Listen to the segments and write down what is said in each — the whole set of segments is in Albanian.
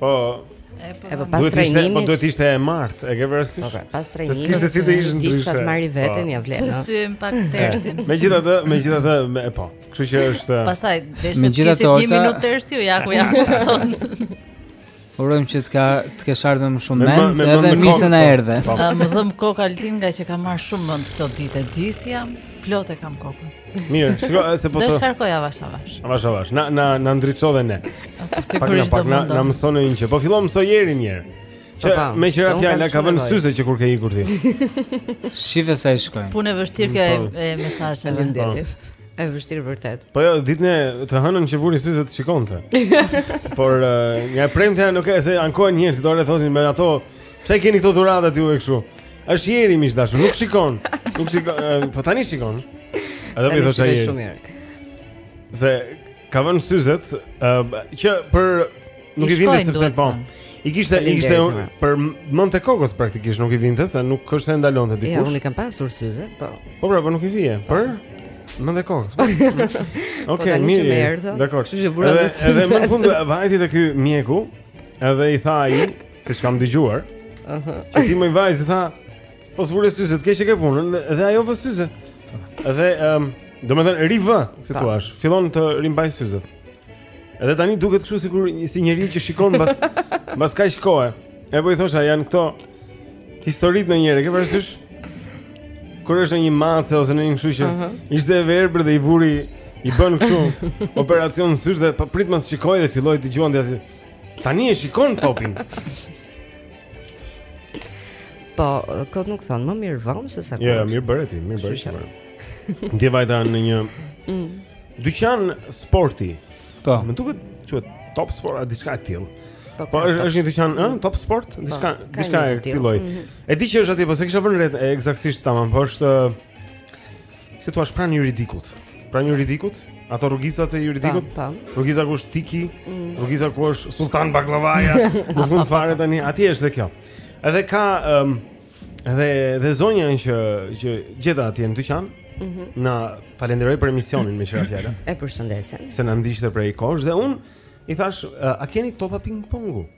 Po. E po pas trajnimit. Po duhet ishte e martë, e ke parasysh? Po, pra, pas trajnimit. Se kishte si të ishte ndryshe. Disa të marrin veten, po. ja vlen. Të thyen pak tersin. Megjithatë, megjithatë, e po. Kështu që është. Pastaj veshë ti si 10 minutë tersiu, ja ku ja. Urojmë që të ka të kesh ardhur më shumë mend, edhe mirë se na erdhe. Po. Më dhëmb koka Altin nga që ka marr shumë mend këto ditë, dhe s'jam. Plot e kam kokën. Mirë, shiko se po të. Do shkarkoj avash avash. Avash avash. Na na na ndriçove ne. Po sigurisht do mund. Na na mëson një që. Po fillon mëson Jeri një herë. Që po, po. meqë ra fjala ka vënë syze që kur ke ikur ti. Shife sa i shkojnë. Punë vështirë kjo e, po. e mesazheve. Faleminderit. E vështirë vërtet. Po jo, ditën e të hënën që vuri syze të shikonte. Por nga premtja nuk e se ankohen njerëzit, dolën thoshin me ato, çfarë keni këto dhuratat juve kështu. Është Jeri miq dashur, nuk shikon. Nuk shikon, po tani shikon. Edhe më thoshte Jeri. Shumë mirë. Se ka vënë syzet uh, që për nuk i vinte sepse po. I kishte i kishte për mend të kokës praktikisht nuk i vinte se nuk është se e ndalonte dikush. Ja, unë kam pasur syze, po. Po pra, po nuk i vije. Po. Për mend të kokës. Po. Po, Okej, mirë. Dakor. Kështu që vura. Edhe më në fund vajti te ky mjeku, edhe i tha ai, Siç kam dëgjuar. Ëh. Që ti moj vajzë tha, po s'vure syze, keq e ke punën dhe ajo vë syze. Dhe ëm, um, domethënë rivë, si thua, fillon të rimbajë syze. Edhe tani duket kështu sikur si njeriu që shikon mbas mbas kaq kohë. E po i thosha janë këto historitë në njëre, ke parasysh? Kur është në një mace ose në një kështu që uh -huh. ishte e verbër dhe i vuri i bënë kështu operacion sysh dhe po priti pas shikoi dhe filloi të dëgjonte dhe Tani e shikon topin. Po, kot nuk thonë, më mirë vonë se sa jo, jo, kurrë. Jo, mirë bëre ti, mirë bëre ti. Dje vajta në një mm. dyqan sporti. Po. Më duket quhet Top Sport a diçka e tillë. Po, po është është një dyqan, ë, Top Sport, po, diçka, diçka e tillë. Mhm. E di që është atje, po s'e kisha vënë re ekzaktësisht tamam, po është Si thua pranë juridikut? Pranë juridikut? Ato rrugicat e juridikut? Po, po. Rrugica ku është Tiki, mm. rrugica ku është Sultan Bakllavaja, në fund fare tani, atje është dhe kjo. Edhe ka ëm um, edhe dhe zonja që që gjeta atje në dyqan. Mm -hmm. Na falënderoi për emisionin meqë ra fjala. E përshëndesim. Se na ndiqte prej kohësh dhe unë i thashë, a keni topa ping-pongu?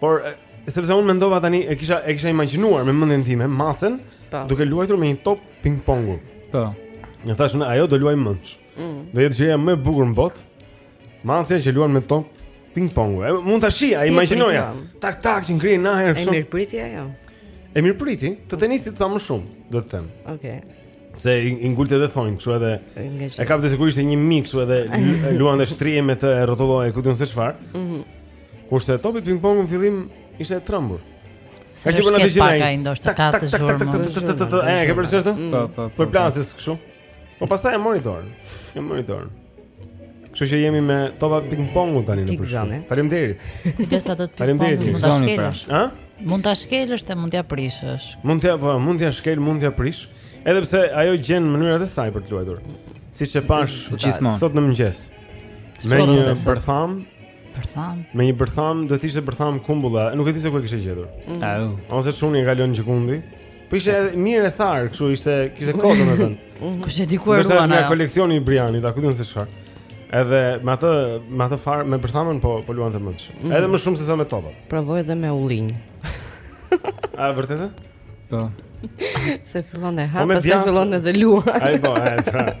Por sepse unë mendova tani e kisha e kisha imagjinuar me mendjen time macen po. duke luajtur me një top ping pongu. Po. Ja thashë unë ajo do luajë mënç. Mm. Do jetë gjëja më e bukur në botë. Macja që luan me top ping pongu. E mund ta shija, siç imagjinoja. Tak tak që ngrihet në ajër shumë. E mirpriti ajo. E mirpriti të tenisit sa më shumë, do të them. Okej. Okay. Se i, i ngulte dhe thonjtë, kështu edhe E kapte sikur ishte një mi, kështu edhe luan dhe shtrihej me të e rrotulloi, ku di unë se çfarë mm -hmm. Kurse topit ping pongu në fillim ishte e trembur. Sa që bëna dëgjim ai. Ndoshta ka të zhurmë. E ke përsëritur këtë? Po, po. Po plasis kështu. Po pastaj e mori dorën. E mori dorën. Kështu që jemi me topa ping pongu tani në përshkrim. Faleminderit. Kujdes sa do të ping pong mund ta shkelësh. Ë? Mund ta shkelësh dhe mund t'ia prishësh. Mund t'ia po, mund t'ia shkel, mund t'ia prish. Edhe pse ajo gjen mënyrat e saj për të luajtur. Siç e pashë gjithmonë sot në mëngjes. Me një bërthamë Bërthamë. Me një bërthamë duhet të ishte bërthamë kumbulle. Nuk e di se ku e kishte gjetur. Mm. Au. Ose çuni e kalon gjëkundi. Po ishte mirë e tharë, kështu ishte, kishte kodën e thënë. Mm. Kush e di ku e ruan ajo? Është koleksioni i Brianit, a kujton se çfarë? Edhe me atë, me atë farë, me bërthamën po po luante më shumë. Mm. Edhe më shumë se sa me topat. Provoje edhe me ullinj. A vërtetë? Po. Se fillon e hap, po se fillon edhe luan. Ai po, ai pra.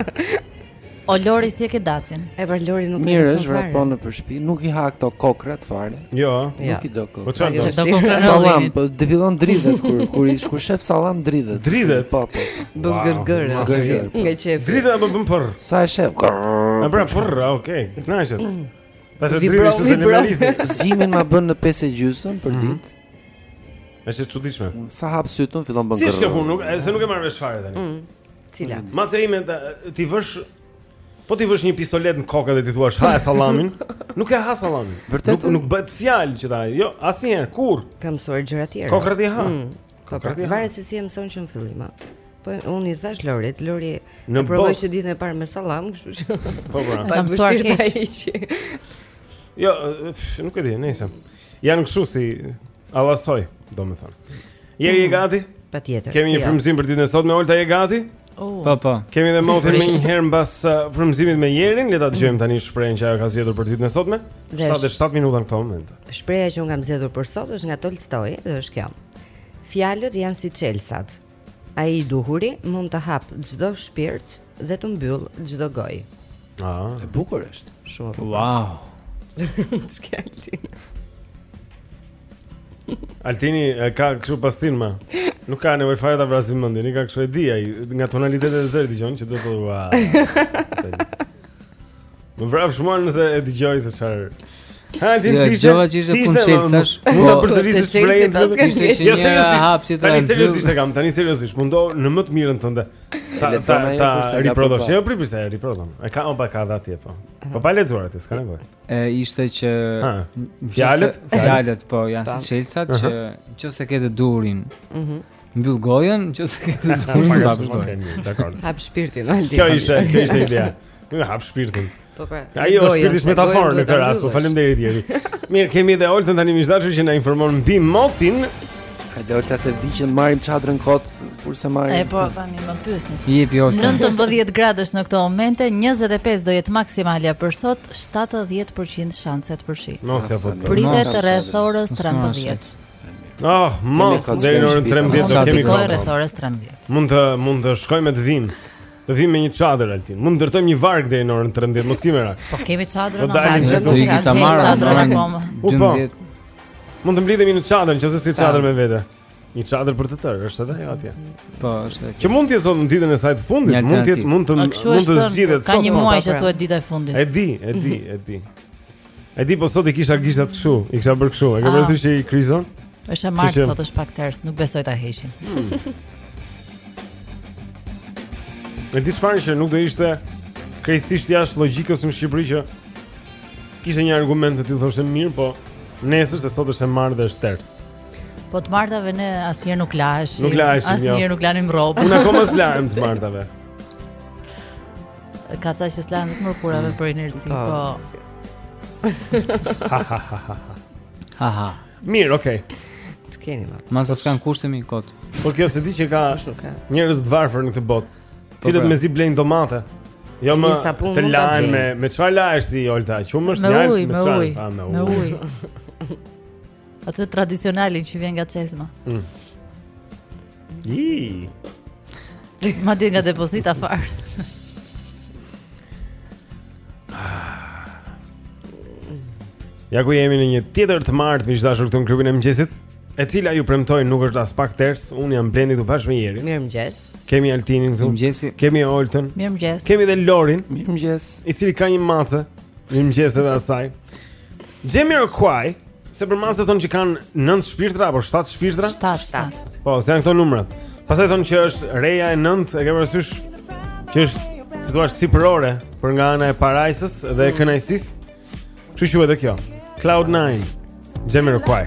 O Lori si e ke dacin? E pra Lori nuk e di. Mirë, është vrapon nëpër shtëpi, nuk i ha këto kokrrat fare. Jo, ja. nuk i do kokrrat. Po çfarë do? Do kokrrat. Sallam, po të fillon dridhet kur kur i kur shef sallam dridhet. Dridhet. Po, po. Bën wow, gërgër. Gërgër. Po. Nga çep. Dridhet apo bën porr? Sa e shef? Na bën porr, ah, okay. Kënaqet. Pastaj dridhet se më lëvizë. Zgjimin ma bën në pesë e gjysmë për mhm. ditë. Është e çuditshme. Sa hap sytë unë fillon bën gërrë. Si është kjo punë, nuk e se nuk e marr vesh fare tani. Mm. Cila? Mm. Maces sime t'i vësh Po t'i vësh një pistolet në kokë dhe t'i thuash ha sallamin, nuk e ha sallamin. Vërtet nuk, nuk bëhet fjalë që ta, jo, asnjëherë kurrë. Ka mësuar gjëra të tjera. Kokrrat i ha. Mm. Kokrrat i ha. Varet se si e mëson që në fillim. Po unë i thashë Lorit, Lori e provoi që ditën e parë me sallam, kështu që. Po po. E ka mësuar keq. Jo, nuk e di, nejse. Janë kështu si allasoj, domethënë. Je mm. gati? Patjetër. Kemi një jo. frymëzim për ditën e sotme, Olta je gati? Oh. Po, po. Kemi edhe motin menjëherë mbas uh, frymëzimit me Jerin, le ta dëgjojmë tani shprehjen që ajo ka zgjedhur për ditën e sotme. 7 e 7 minuta në këtë moment. Shprehja që unë kam zgjedhur për sot është nga Tolstoi, dhe është kjo. Fjalët janë si çelësat, Ai i duhuri mund të hapë çdo shpirt dhe të mbyllë çdo gojë. Ah, e bukur është. Shumë e bukur. Wow. Çka Altin? Altini e ka kështu pastin më. Nuk ka nevojë fare ta vrasim mendjen, i ka kështu e di ai nga tonaliteti e zërit dëgjon ç'do të thotë. Më vrafsh mua nëse e dëgjova se çfarë. Ha, ti jo, ti. Jo, çfarë që ishte punë çelësash. Mund ta po, përsërisësh shprehjen të të kishte që jo, një hap që të rëndë. Tani seriozisht e kam, tani seriozisht, mundohu në më të mirën tënde. Ta ta ta riprodhosh. Jo, pripi se riprodhon. E ka opa ka dha ti po. Po pa lexuar atë, s'ka nevojë. E ishte që fjalët, fjalët po janë si çelësa që nëse ke të duhurin. Mhm. Mbyll gojën, nëse ke të zgjuar, ta bësh. Okej, mirë, dakor. Hap shpirtin, Aldi. Kjo ishte, kjo ishte ideja. Nuk hap shpirtin. Po pra. Ajo është shpirti metaforë në këtë rast. Po faleminderit Jeri. Mirë, kemi edhe Oltën tani miq të dashur që na informon mbi motin. Ka dhe Olta s'e di që ne marrim çadrën kot kur s'e marrim E po, tani më pyesni Jepi Olta 19 gradë është në këto momente 25 do jetë maksimalja për sot 70% shanset për shi Nosja po të Pritet rreth orës 13 Oh, mos deri në orën 13 do kemi kohë rreth orës 13. Mund të mund të shkojmë të vim. Të vim me një çadër Altin. Mund të ndërtojmë një varg deri në orën 13, mos ki merak. Po kemi çadër në varg. Do të ikë ta marrë çadrën akoma. Po, po. Mund të mblidhemi në çadër, nëse s'ke çadër me vete. Një çadër për të tërë, është edhe ajo atje. Po, është ajo. Që mund të jetë në ditën e saj të fundit, mund të jetë mund të mund të zgjidhet sot. Ka një po. muaj që thuhet dita e fundit. E di, e di, e di. E di po sot i kisha gishtat kështu, i kisha bërë kështu. E ke ah. parasysh që i kryqëzon? Është e martë sot është pak ters, nuk besoj ta heqin. Hmm. E di çfarë që nuk do ishte krejtësisht jashtë logjikës në Shqipëri që të kishte një argument të tillë thoshte mirë, po nesër se sot është e martë dhe është ters. Po të martave ne asnjëherë nuk laheshim. Nuk laheshim. Jo. Asnjëherë nuk lanim rroba. Unë akoma s'lahem të martave. Ka ca që s'lahen të mërkurave për inerci, po. Ha ha ha ha. Ha ha. Mirë, okay. Të keni më. Mos u zganë, kështu jemi kot. Po kjo s'e di që ka njerëz të varfër në këtë botë. Po, të cilët pra. mezi blejnë domate. Jo më të lahen me me çfarë lahesh ti Olta? Qumësht, lahem me çfarë? Me ujë. Atë tradicionalin që vjen nga çezma. Mm. Ii. Madje nga depozita fare Ja ku jemi në një tjetër të martë miq të dashur këtu në klubin e mëngjesit E cila ju premtoj nuk është aspak ters Unë jam Blendi së bashku me Jerin Mirëmëngjes Kemi Altinin këtu Mëngjesi Kemi Oltën Mirëmëngjes Kemi dhe Lorin Mirëmëngjes I cili ka një mace Mirëmëngjes edhe asaj Jamiroquai, se për macet thonë që kanë 9 shpirtra apo 7 shpirtra? 7, 7. Po, se janë këto numrat. Pastaj thonë që është reja e 9, e ke parasysh që është si thua sipërore për nga ana e parajsës dhe e kënaqësisë. Kshu quhet edhe kjo? Cloud 9. Jamiroquai.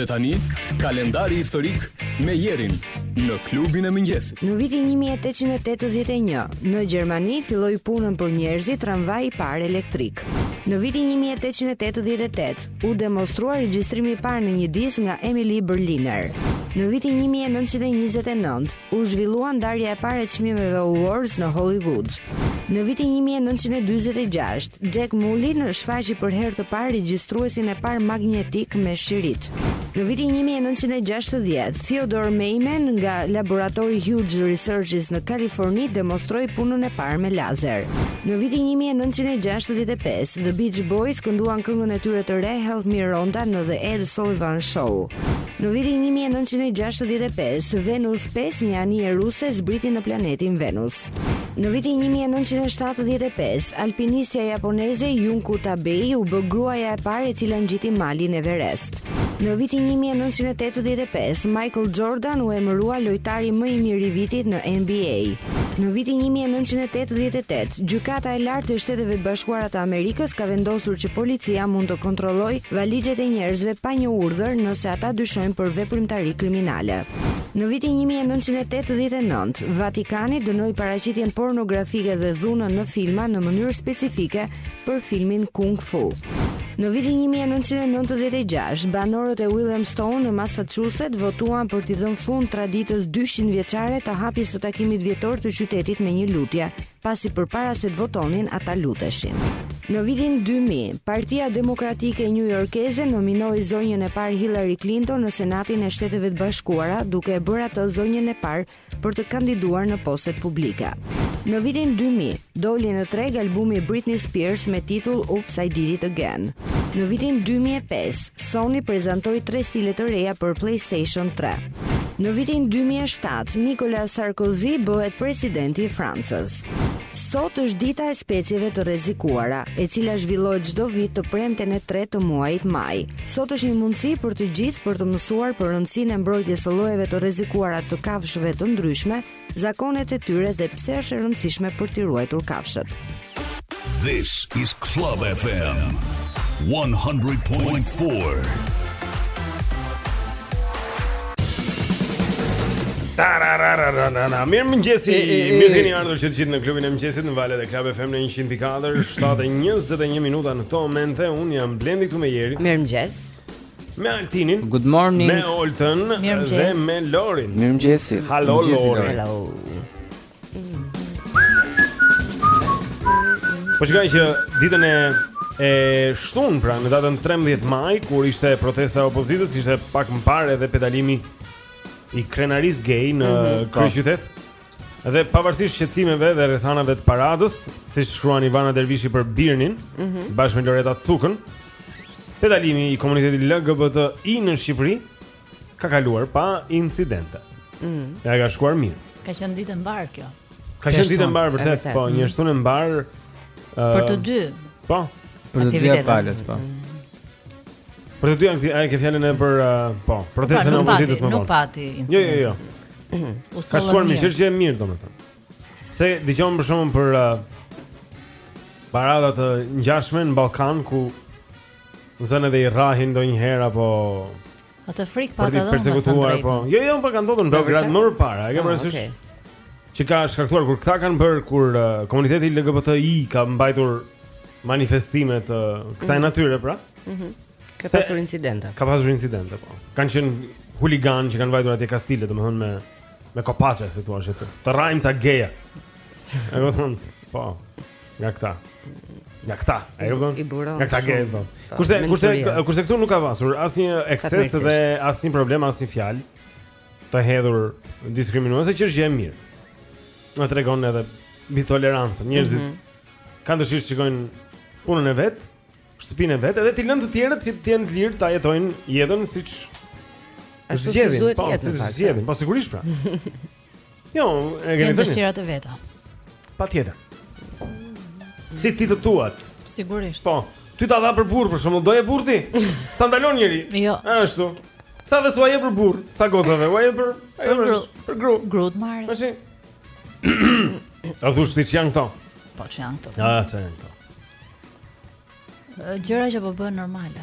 Dhe tani, kalendari historik me Jerin në klubin e mëngjesit. Në vitin 1881, në Gjermani filloi punën për njerëzit tramvaj i parë elektrik. Në vitin 1888, u demonstrua regjistrimi i parë në një disk nga Emil Berliner. Në vitin 1929, U zhvillua ndarja e parë e çmimeve Awards në Hollywood. Në vitin 1946, Jack Mullin shfaqi për herë të parë regjistruesin e parë magnetik me shirit. Në vitin 1960, Theodore Maiman nga laboratori Hughes Researches në Kaliforni demonstroi punën e parë me lazer. Në vitin 1965, The Beach Boys kënduan këngën e tyre të re Help Me Rhonda në The Ed Sullivan Show. Në vitin 1965, Venus 5, një anije ruse, zbriti në planetin Venus. Në vitin 1975, alpinistja japoneze Junko Tabei u bë gruaja e parë e cila ngjiti malin Everest. Në vitin 1985, Michael Jordan u emërua lojtari më i mirë i vitit në NBA. Në vitin një mijë e nëntëqind e tetëdhjetë e tetë, Gjykata e Lartë e Shteteve të Bashkuara të Amerikës ka vendosur që policia mund të kontrollojë valixhet e njerëzve pa një urdhër nëse ata dyshojnë për veprimtari kriminale. Në vitin një mijë e nëntëqind e tetëdhjetë e nëntë, Vatikani dënoi paraqitjen pornografike dhe dhunën në filma në mënyrë specifike për filmin Kung Fu. Në vitin 1996, banorët e Williamstown në Massachusetts votuan për t'i dhënë fund traditës 200 vjeçare të hapjes së takimit vjetor të qytetit me një lutje, pasi përpara se të votonin ata luteshin. Në vitin 2000, Partia Demokratike njujorkeze nominoi zonjën e parë Hillary Clinton në Senatin e Shteteve të Bashkuara, duke e bërë atë zonjën e parë për të kandiduar në postet publike. Në vitin 2000, doli në treg albumi i Britney Spears me titull Oops, I Did It Again. Në vitin 2005, Sony prezantoi tre stile të reja për PlayStation 3. Në vitin 2007, Nicolas Sarkozy bëhet presidenti i Francës. Sot është dita e specieve të rrezikuara, e cila zhvillohet çdo vit të premten e tretë të muajit maj. Sot është një mundësi për të gjithë për të mësuar për rëndësinë e mbrojtjes së llojeve të rrezikuara të kafshëve të ndryshme, zakonet e tyre dhe pse është e rëndësishme për t'i ruajtur kafshët. This is Club FM 100.4. Tarararararara. Mirë mëngjesi. E, e, e. Mirë se keni ardhur që të gjithë në klubin e mëngjesit në valët e Club FM në 104, 7:21 minuta në këto momente. Unë jam Blendi këtu me Jerin, Mirëmëngjes me Altinin, Good morning. me Oltën Mirëmëngjes. dhe me Lorin. Mirëmëngjesi. Halo Mirëmëngjesi, Lori. Lori. Hello Po shikoj që ditën e e shtunë pra në datën 13 maj kur ishte protesta e opozitës ishte pak më parë edhe pedalimi i krenarisë gay në mm -hmm. kryeqytet. Dhe pavarësisht shqetësimeve dhe rrethanave të paradës, siç shkruan Ivana Dervishi për Birnin, mm -hmm. bashkë me Loreta Cukën, pedalimi i komunitetit LGBTI në Shqipëri ka kaluar pa incidente. Mm. Ja ka shkuar mirë. Ka qenë ditë e mbarë kjo. Ka qenë ditë e mbarë vërtet, po, një mm. shtunë e mbarë. Për të dy. Po. Për të dy palët, po. Mm. Për të dyja, a e ke fjalën e për, po, protestën e opozitës më vonë. Nuk pati incident. Jo, jo, jo. Mhm. Ka shkuar mirë, është gjë e mirë, domethënë. Se dëgjojmë për shembull për parada të ngjashme në Ballkan ku Zënë dhe i rrahin ndonjëherë apo A të frik pa të dhëmë dhe së në po. Jo, jo, po po ka ndodhur në Beograd më para E ke parasysh ah, okay. Që ka shkaktuar kur këta kanë bërë Kur uh, komuniteti LGBTI ka mbajtur Manifestime të uh, kësaj mm. natyre pra mm -hmm. Ka pasur incidente Ka pasur incidente po. Kanë qenë huliganë që kanë vajtur atje kastile Domethënë me, me kopaçe si të ashtu Të rrahim sa geja E po, nga këta. Nga këta, e kupton? Nga këta gejtë, po. po. Kurse kurse kurse këtu nuk ka pasur asnjë ekses dhe asnjë problem, asnjë fjalë të hedhur diskriminuese që është gjë e mirë. Na tregon edhe mbi tolerancën. Njerëzit mm -hmm. kanë dëshirë të shikojnë punën e vet, shtëpinë e vet, edhe t'i lënë të tjerët të jenë të lirë ta jetojnë jetën siç e zgjedhin. Po, siç zgjedhin, po sigurisht pra. Jo, e kanë dëshirat e veta. Patjetër. Si ti të tuat? Sigurisht. Po, ty ta dha për burrë, për shembull, doje burrë ti? S'të ndalon njeri? Jo. Ashtu. Sa vesu aje për burrë, sa gozave, aje për... Për grua. Për grua. Grua të marrë. Për shembull. A thua ti ç'janë këto? Po ç'janë këto. A, ç'janë këto. Gjëra që po bëhen normale.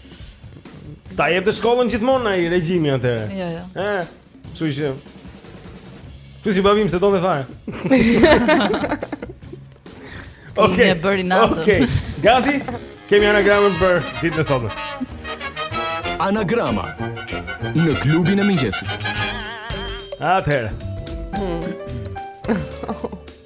Sta jep të shkollën gjithmonë ai regjimi atëherë. Jo, jo. Ëh. Kështu që. Ti si babi im s'e donte fare. Okej. Na bëri natën. Okej. Gati? Kemi anagramën për ditën e sotme. Anagrama në klubin e mëngjesit. Atëherë. Hmm.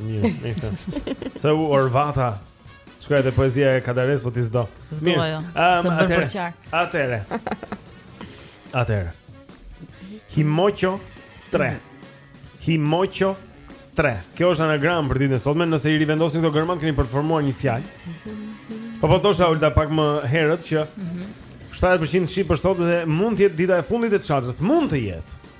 Mirë, nëse. Sa u orvata. Shkoj te poezia e Kadares po ti s'do. S'do jo. Ehm, atëherë. Atëherë. Atëherë. Himoço 3. Himoço 3. Kjo është anagram për ditën e sotme, nëse i rivendosni këto gërmat keni për të formuar një fjalë. Po po thosha Olta pak më herët që 70% shi për sot dhe mund të jetë dita e fundit e çadrës. Mund të jetë.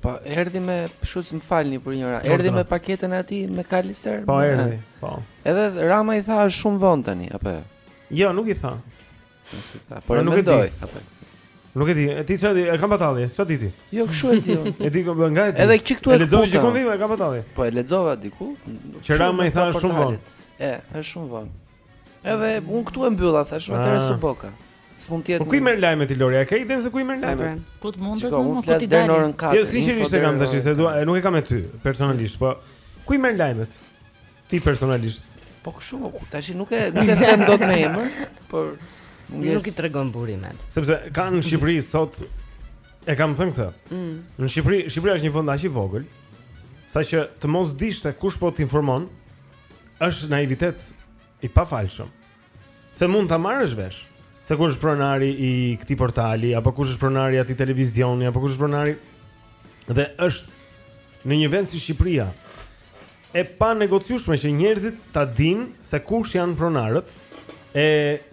Po erdhi me Schulz, më falni për një herë. Erdhi me paketën e atij me Kalister. Po erdhi, po. Edhe Rama i tha është shumë vonë tani, apo? Jo, nuk i tha. Nëse tha, por nuk e di. Apo. Nuk e di, ti çfarë di? E kam batalli? Çfarë di ti? Jo, kshu e di unë. E di ku nga e di. Edhe çik tu e lexova diku, e kam batalli. Po e lexova diku. Që Rama i tha shumë vonë. E, është shumë vonë. Edhe unë këtu e mbylla thash, më tërë ah. së boka. S'mund të jetë. Po ku i merr lajmet ti Lori? A ke idenë se ku i merr lajmet? Ku të mundet më mund të dalë në orën 4. Jo, sinqerisht e kam fjalën, se dua, nuk e kam me ty personalisht, po ku i merr lajmet? Ti personalisht. Po kështu, po, tash nuk e nuk e them dot me emër, por nuk i tregon burimet. Sepse në Shqipëri sot e kam thënë këtë. Mm. Në Shqipëri, Shqipëria është një vend aq i vogël, saqë të mos dish se kush po të informon, është naivitet i pafalshëm. Se mund ta marrësh vesh se kush është pronari i këtij portali apo kush është pronari i atij televizioni apo kush është pronari dhe është në një vend si Shqipëria e panegociueshme që njerëzit ta dinë se kush janë pronarët e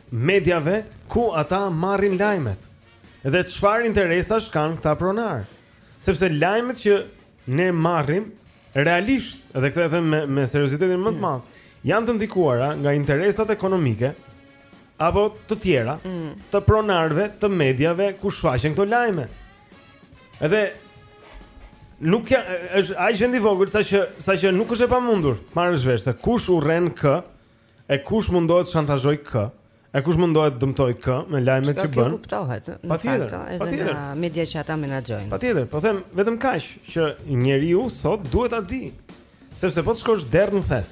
mediave ku ata marrin lajmet dhe çfarë interesash kanë këta pronarë. Sepse lajmet që Ne marrim realisht, edhe këtë e them me me seriozitetin më të madh, janë të ndikuara nga interesat ekonomike apo të tjera, mm. të pronarëve, të mediave ku shfaqen këto lajme. Edhe nuk ja, është aq vend i vogël saqë saqë nuk është e pamundur marrësh vesh se kush urren kë E kush mundohet të shantazhojë kë? E kush mundohet të dëmtojë kë me lajmet që bën? Kjo kuptohet, në fakt, edhe në mediat që ata menaxhojnë. Patjetër, po them vetëm kaq që njeriu sot duhet ta di. Sepse po të shkosh derr në thes.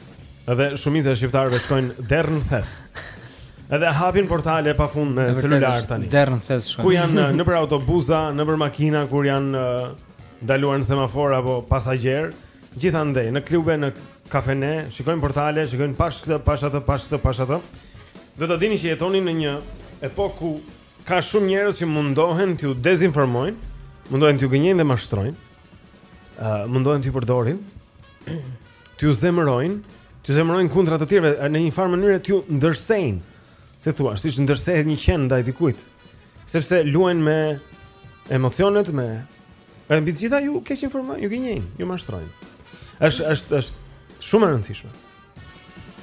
Edhe shumica e shqiptarëve shkojnë derr në thes. Edhe hapin portale pafund me celular tani. Derr në thes shkojnë. Kur janë nëpër autobuza, nëpër makina kur janë ndaluar në semafor apo pasagjer, Gjithandej, në klube, në kafene, shikojnë portale, shikojnë pashë këtë, pashë atë, pashë këtë, pashë atë. Do ta dini që jetoni në një epokë ku ka shumë njerëz që mundohen t'ju dezinformojnë, mundohen t'ju gënjejnë dhe mashtrojnë. ë uh, mundohen t'ju përdorin, t'ju zemërojnë, t'ju zemërojnë kundra të tjerëve ë, në një farë mënyre t'ju ndërsejnë. Si thua, siç ndërsehet një qen ndaj dikujt. Sepse luajnë me emocionet, me Ëh mbi të gjitha ju keqinformojnë, ju gënjejnë, ju mashtrojnë. Është është është shumë e rëndësishme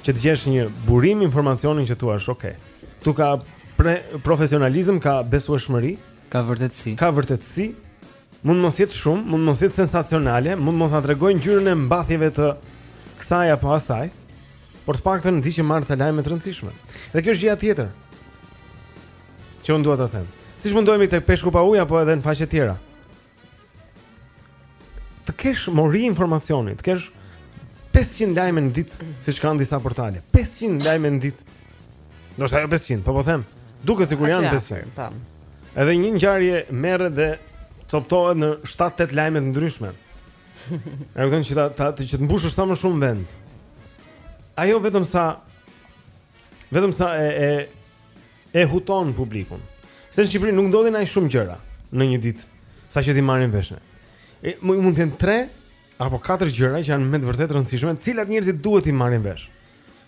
që të gjesh një burim informacioni që thua, ok. Këtu ka pre, profesionalizëm, ka besueshmëri, ka vërtetësi. Ka vërtetësi. Mund të mos jetë shumë, mund të mos jetë sensacionale, mund të mos na tregojnë ngjyrën e mbathjeve të kësaj apo asaj, por të paktën di që marr ca lajme të rëndësishme. Dhe kjo është gjëja tjetër. Që unë dua ta them. Siç mundohemi tek peshku pa ujë apo edhe në faqe të tjera. Të kesh mori informacioni, të kesh 500 lajme në ditë, siç kanë disa portale. 500 lajme në ditë. Do të ajo 500, po po them. Duket sikur janë 500. Po. Edhe një ngjarje merret dhe coptohet në 7-8 lajme të ndryshme. E kupton që ta, ta të që të mbushësh sa më shumë vend. Ajo vetëm sa vetëm sa e e e huton publikun. Se në Shqipëri nuk ndodhin aq shumë gjëra në një ditë, saqë t'i marrim vesh ne. E mund të jenë 3 apo 4 gjëra që janë me të vërtetë të rëndësishme, të cilat njerëzit duhet t'i marrin vesh.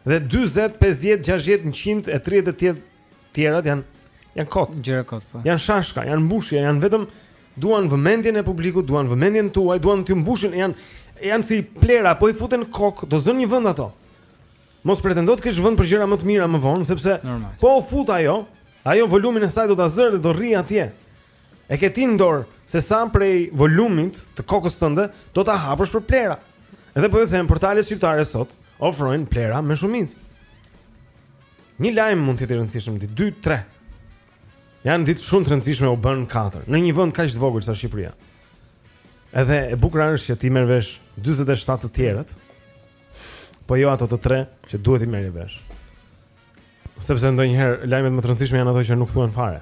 Dhe 40, 50, 60, 100 e 30 të tjerë tjerat janë janë kot. Gjëra kot po. Janë shashka, janë mbushje, janë vetëm duan vëmendjen e publikut, duan vëmendjen tuaj, duan të mbushin, janë janë si plehra, po i fute në kokë, do zënë një vend ato. Mos pretendo të kesh vend për gjëra më të mira më vonë, sepse Normal. po u fut ajo, ajo volumin e saj do ta zërë dhe do rri atje. E ke ti në dorë se sa prej volumit të kokës tënde do ta hapësh për plehra. Edhe po ju them, portalet shqiptare sot ofrojnë plehra me shumicë. Një lajm mund të jetë i rëndësishëm në ditë 2, 3. Në një ditë shumë të rëndësishme u bën 4 në një vend kaq të vogël sa Shqipëria. Edhe e bukur është që ti merr vesh 47 të tjerët. Po jo ato të tre që duhet t'i merrje vesh. Sepse ndonjëherë lajmet më të rëndësishme janë ato që nuk thuhen fare.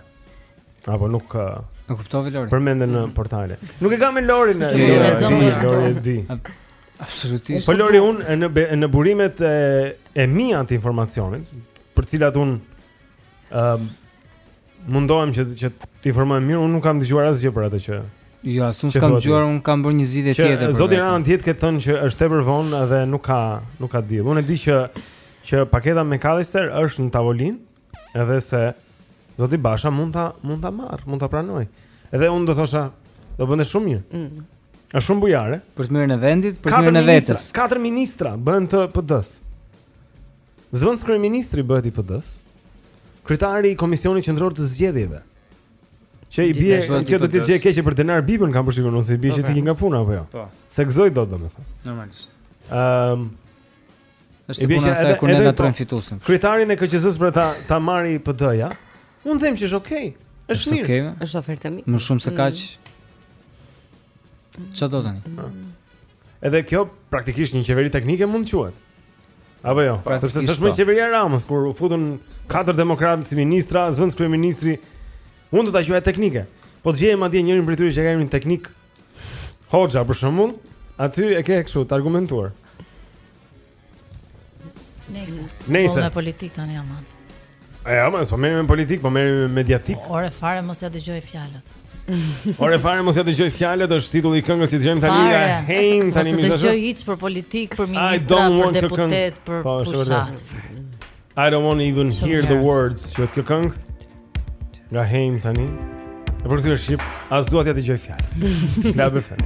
Apo nuk uh, E kuptove Lori? Përmenden në portale. Nuk e kam me Lorin. Nuk e kam zonë, Lori, jo. Lori e di. Absolutisht. Po Lori un e në be- e në burimet e e mia të informacionit, për të cilat un ëm mundohem që që të informohem mirë, unë nuk kam dëgjuar asgjë për atë që. Jo, as unë s'kam dëgjuar, unë kam bërë një zgjidhje tjetër. Zoti Rama dihet ka thënë që është tepër vonë dhe nuk ka nuk ka deal. Unë e di që që paketa McAllister është në tavolinë, edhe se Zoti Basha mund ta mund ta marrë, mund ta pranojë. Edhe unë do thosha, do bënte shumë mirë. Mm. Është shumë bujare. Për të mirën e vendit, për të mirën e vetes. Katër ministra bëhen të PD-s. Zëvendëskryeministri bëhet i PD-së, kryetari i Komisionit Qendror të Zgjedhjeve. Që i bie, kjo do të jetë gjë e keqe për Denar Bibën, kam përshtypjen se i bie që po, të ikë po. nga puna apo jo. Po. S'e gëzoi dot domethënë. Normalisht. Ehm um, Është puna se kur ne ngatrojmë fituesin. Kryetarin e KQZ-s për ta ta marrë PD-ja. Unë them që është okay. Është mirë. Okay, është ofertë e mirë. Më shumë se mm. kaq. Çfarë do tani? Edhe kjo praktikisht një qeveri teknike mund të quhet. Apo jo, pra, sepse s'është më po. qeveria e Ramës kur u futën katër demokratë ministra, zëvendës kryeministri. Unë do ta quaja teknike. Po të gjejmë madje njërin prej tyre që ka emrin Teknik Hoxha për shembull, aty e ke kështu të argumentuar. Nëse. Nëse. Po në politikë tani aman. E ja, mas, po merrem me politik, po merrem me mediatik. Po, ore fare mos ia dëgjoj fjalët. Ore fare mos ia dëgjoj fjalët, është titulli i këngës që dëgjojmë tani nga Heim tani më dashur. Mos dëgjoj hiç për politik, për ministra, për deputet, për po, fushat. I don't want to even hear the words. Ja kjo këngë? Nga Heim tani. E për këtë shqip, as dua t'ia dëgjoj fjalët. Nga bëfen.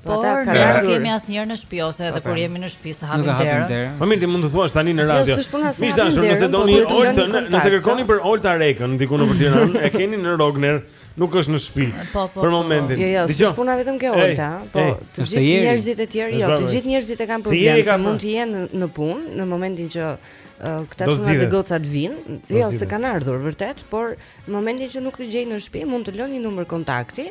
Po ata kanë ardhur. Nuk jemi asnjëherë në shtëpi ose edhe kur jemi në shtëpi sa hapim derën. Po mirë, ti mund të thuash tani në jo, radio. Miq të dashur, nëse po doni Oltën, nëse kërkoni për Olta Rekën diku në Tiranë, e keni në Rogner, nuk është në shtëpi. Po, po, për po. momentin. Jo, jo, s'është puna vetëm te Olta, po të gjithë njerëzit e tjerë, jo, të gjithë njerëzit e kanë problem, mund të jenë në punë në momentin që këta çunat e gocat vijnë, jo se kanë ardhur vërtet, por në momentin që nuk të gjejnë në shtëpi, mund të lënë një numër kontakti.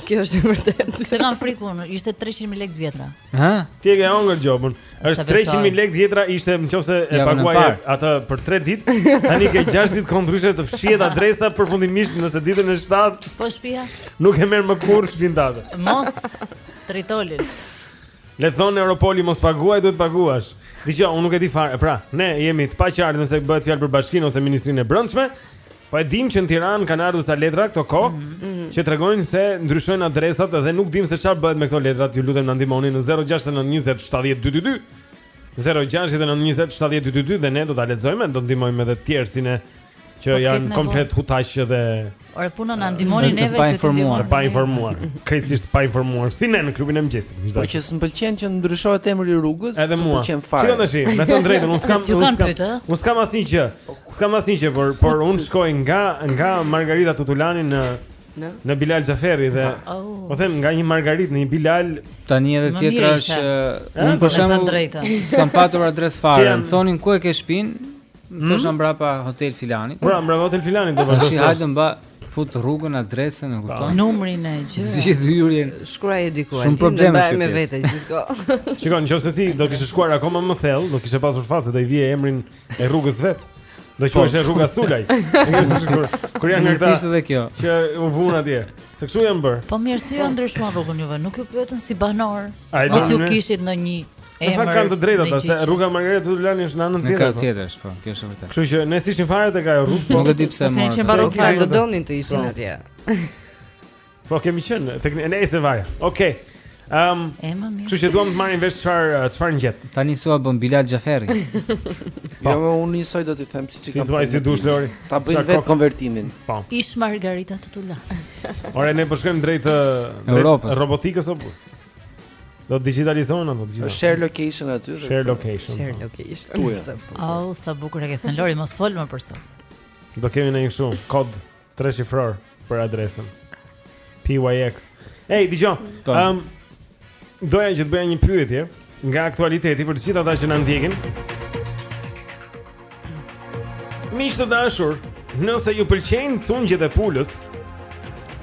Kjo është e vërtetë. Të kam frikë unë, ishte 300 mijë lekë të vjetra. Hë? Ti e ke hongër gjobën. Është 300 mijë lekë të vjetra, ishte nëse e paguaj atë për 3 ditë. Tani ke 6 ditë kohë ndryshe të fshihet adresa përfundimisht nëse ditën e 7. Po shtëpia. Nuk e merr më kurrë shtëpinë tënde. Mos tritolin. Le të thonë Europoli mos paguaj, duhet të paguash. S'di, jo, unë nuk e di fare. Pra, ne jemi të paqartë nëse bëhet fjalë për bashkinë ose ministrinë e brendshme. Po e dimë që në Tiranë kanë ardhur ca letra këto kohë mm -hmm. që tregojnë se ndryshojnë adresat dhe nuk dimë se çfarë bëhet me këto letra. Ju lutem na ndihmoni në 069 20 70 222. 069 20 70 222 dhe ne do ta lexojmë, do ndihmojmë edhe të tjerë si ne që po janë komplet hutaq dhe Ore po na ndihmoni neve që të ndihmojmë. Pa informuar. Krejtësisht pa informuar. Si ne në klubin e mëngjesit. Po që s'më pëlqen që ndryshohet emri i rrugës, s'më pëlqen fare. Edhe mua. Shikon tash, me thënë të drejtën, unë s'kam unë s'kam unë s'kam asnjë gjë. S'kam asnjë gjë, por por un shkoj nga nga Margarita Tutulani në në në Bilal Xhaferri dhe oh. po them nga një Margaritë në një Bilal tani edhe tjetra është un për shembull s'kam patur adresë fare. Më thonin ku e ke shpinë? Më hmm? thosha mbrapa hotel filanit. Po, mbrapa hotel filanit do të thosha. Si hajde mbaj fut rrugën, adresën, e kupton? Numrin e gjë. Si gjithë hyrjen. Shkruaj e diku. Shumë probleme me, me vete gjithkohë. Shikon, nëse ti do kishe shkuar akoma më thellë, do kishe pasur fat se do i vije emrin e rrugës vetë. Do të thoshe po. rruga Sulaj. Kur janë nga këta? Ishte edhe kjo. Që u vunë atje. Se kështu janë bërë. Po mirë, si jua ndryshuan rrugën juve? Nuk ju pyetën si banorë. Mos ju kishit ndonjë emër. Ata kanë të drejtë ata, se rruga Margarita Tutulani është në anën tjetër. Në anën po. tjetër, po, kjo është e vërtetë. Kështu që ne s'ishim fare tek ajo rrugë. Po. Nuk e di pse më. Ne kishim barrë fare, do donin të ishin po. atje. Po kemi qenë tek ne se vaja. Okej. Okay. Ehm, um, kështu që duam të marrim vesh çfarë çfarë ngjet. Tani s'ua bën Bilal Xhaferri. Po. Jo, unë njësoj do t'i them siç i kam. Ti thua si dush Lori. Ta bëjmë vetë konvertimin. Po. Ish Margarita Tutulani. Ora ne po shkojmë drejt Europës. Robotikës apo? Do digitalizohen ato gjëra. Share location aty. Share location. Share po. location. Au, sa bukur e ke thënë Lori, mos fol më për sot. Do kemi ndonjë kështu kod Tre shifror për adresën. PYX. Ej, dëgjoj. Po. Ëm doja që të bëja një pyetje nga aktualiteti për të gjithë ata që na ndjekin. Miq të dashur, nëse ju pëlqejnë cungjet e pulës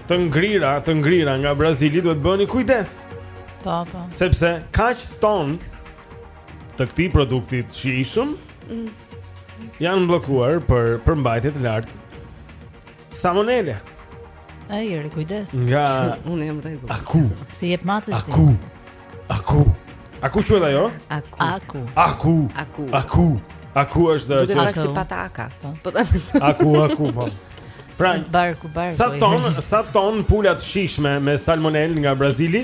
të ngrira, të ngrira nga Brazili, duhet të bëni kujdes. Po, po. Sepse kaq ton të këtij produkti të shijshëm mm. janë bllokuar për përmbajtje të lartë salmonele. Ai, kujdes. Nga unë jam rregull. Aku. Si jep matës ti? Aku. Aku. AKU quhet ajo? Aku. Aku. Aku. Aku. Aku. Aku është që është si pataka. Po. po ta. Aku, aku po. Pra, barku, barku. Sa ton, sa ton pula të shijshme me salmonelë nga Brazili?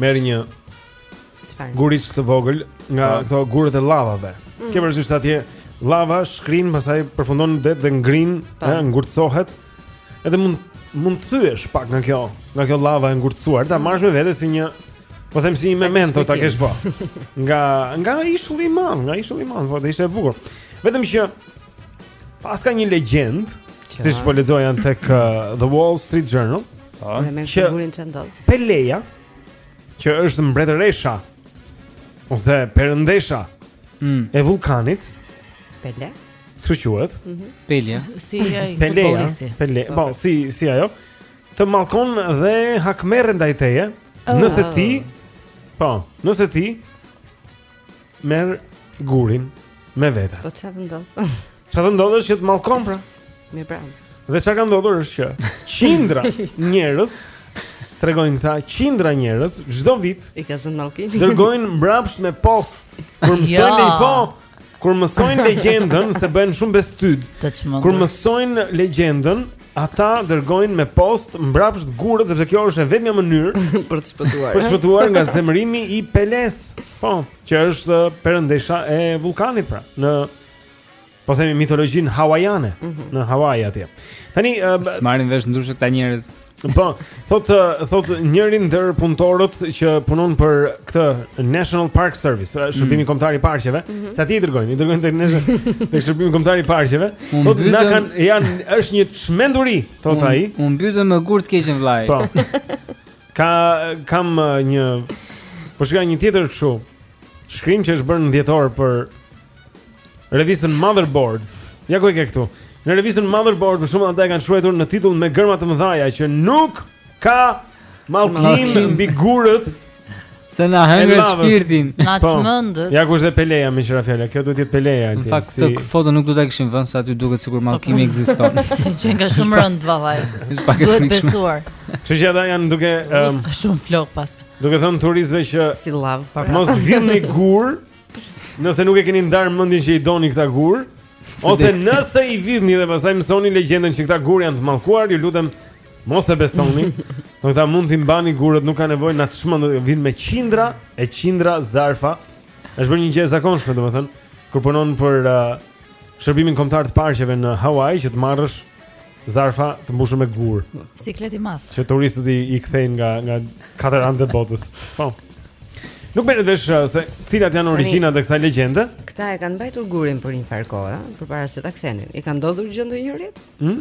Merr një guriçkë të vogël Nga pa. Po. këto gurët e llavave mm. Ke parasysh ti atje llava shkrin Pastaj përfundon në det dhe ngrin po. eh, Ngurtësohet Edhe mund mund të thyesh pak nga kjo, nga kjo llava e ngurtësuar, ta marrësh me vete si një, po them si një memento ta kesh po. Nga nga ishulli i madh, nga ishulli i madh, po ishte e bukur. Vetëm që Paska një legjendë, siç po lexoja në tek uh, The Wall Street Journal, po. që Peleja, që është mbretëresha, ose perëndesha mm. e vullkanit, Pele? Kështu quhet. Mm -hmm. Pele. Si ai futbollisti. Pele, po, po si si ajo. Të mallkon dhe hakmerret ndaj teje, oh. nëse ti, po, nëse ti Merr gurin me vete. Po çfarë ndodh? Çfarë ndodh është që të mallkon pra? Mirë pra. Dhe ça ka ndodhur është që qindra njerëz tregojnë këta qindra njerëz çdo vit i ka zënë mallkimi. Dërgojnë mbrapsht me postë kur mësojnë ja. Jo. po kur mësojnë legjendën se bëhen shumë bestytë. Kur mësojnë legjendën Ata dërgojnë me postë mbrapsht gurët sepse kjo është e vetmja mënyrë për të shpëtuar. Për të shpëtuar nga zemërimi i Pelesë. Po, që është perëndesha e vullkanit pra, në po themi mitologjinë hawaiane, mm -hmm. në Hawaii atje. Tani, uh, s'marrin vesh ndryshe këta njerëz. Po, Thotë thotë njëri ndër punëtorët që punon për këtë National Park Service, pra shërbimi mm. kombëtar i parqeve, mm -hmm. sa t'i dërgojnë, i dërgojnë tek National tek shërbimi kombëtar i parqeve. Po na kanë janë është një çmenduri, thot ai. U mbytën me gurët keqen vallai. Po. Ka kam uh, një po shkruaj një tjetër kështu. Shkrim që është bërë në dhjetor për Revistën Motherboard. Ja ku e ke këtu. Në revistën Motherboard për shembull ata e kanë shkruar në titull me gërma të mëdha që nuk ka mallkim mbi gurët se na hëngrët shpirtin. Na po. çmendët. Ja ku është Peleja me qira fjalë. Kjo duhet të jetë Peleja. Në fakt si... këtë foto nuk do ta kishim vënë se aty duket sikur mallkimi po. ekziston. Që nga shumë rëndë vallai. Duhet besuar. Kështu që ata janë duke um, shumë flok pas. Duke u thënë turistëve që si llav para. Mos vidhni gurë Nëse nuk e keni ndarë mendjen që i doni këta gurë Ose nëse i vidhni dhe pastaj mësoni legjendën që këta gurë janë të mallkuar Ju lutem mos e besoni Në këta mund t'i mbani gurët nuk ka nevojë Na çmendët dhe vijnë me qindra e qindra zarfa është bërë një gjë e zakonshme domethënë Kur punon për uh, shërbimin kombëtar të parqeve në Hawaii Që të marrësh Zarfa të mbushur me gurë. Siklet i madh. Që turistët i, i kthejnë nga nga katër anët e botës. Po. Nuk merret vesh uh, se cila është origjina e kësaj legjende. Këta e kanë mbajtur gurin për një farë kohe, ëh, përpara se ta kthenin. I ka ndodhur gjë ndonjërit? Hm?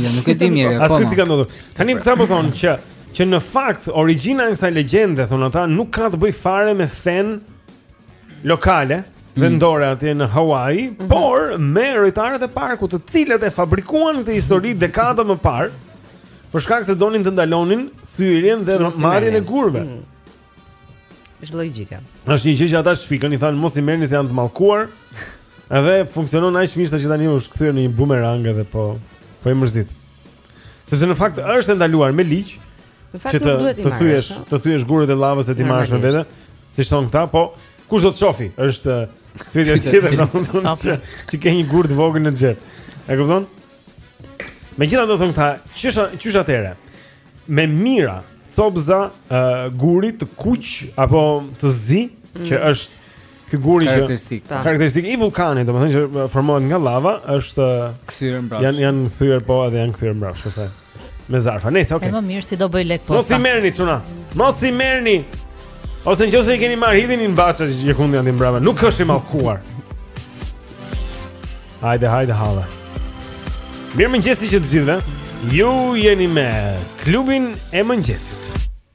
Jo, nuk e di mirë As këtë akoma. ka ndodhur. Tani këta po thonë që që në fakt origjina e kësaj legjende thonë ata nuk ka të bëjë fare me fenë lokale mm. vendore atje në Hawaii, mm -hmm. por me rojtarët e parkut, të cilët e fabrikuan këtë histori dekada më parë, për shkak se donin të ndalonin thyerjen dhe marrjen e gurëve. Mm. Është logjike. Është një gjë që ata shpikën, i thanë mos i merrni se janë të mallkuar. Edhe funksionoi aq mirë sa që tani është kthyer në një bumerang edhe po po i mërzit. Sepse në fakt është e ndaluar me ligj, Në fakt nuk duhet të thyesh, të thyesh gurët e lavës e t'i marrësh me vete, siç thonë këta, po kush do të shohi? Është pyetja tjetër, nuk ka. Ti ke një gur të vogël në xhep. E kupton? Megjithatë ço vit thonë këta, çysh çysh atëherë. Me mijëra, copza, uh, guri të kuq apo të zi, mm. që është ky guri që karakteristik, karakteristik i vulkanit, domethënë që formohet nga lava, është kthyer mbrapsht. Janë janë kthyer po edhe janë kthyer mbrapsht, pastaj. Me zarfa, nëse okay. E më mirë se do bëjë lek posta. Mos i merrni çuna. Mos i merrni. Ose nëse i keni marrë hidhini në bahçe që e keni andej mbrapa. Nuk është i mallkuar. Hajde, hajde halla. Mirë mëngjesi edhe të gjithëve. Ju jeni me klubin e mëngjesit.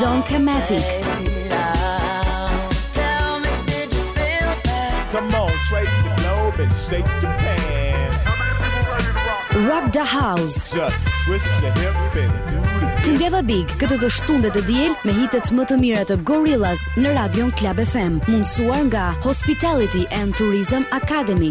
Don Kematik Come on, trace the globe and shake your pan Rock the house Just twist your hip and do the Cindy Big këtë të shtunde të diel me hitet më të mira të Gorillaz në Radion Club FM, mundësuar nga Hospitality and Tourism Academy.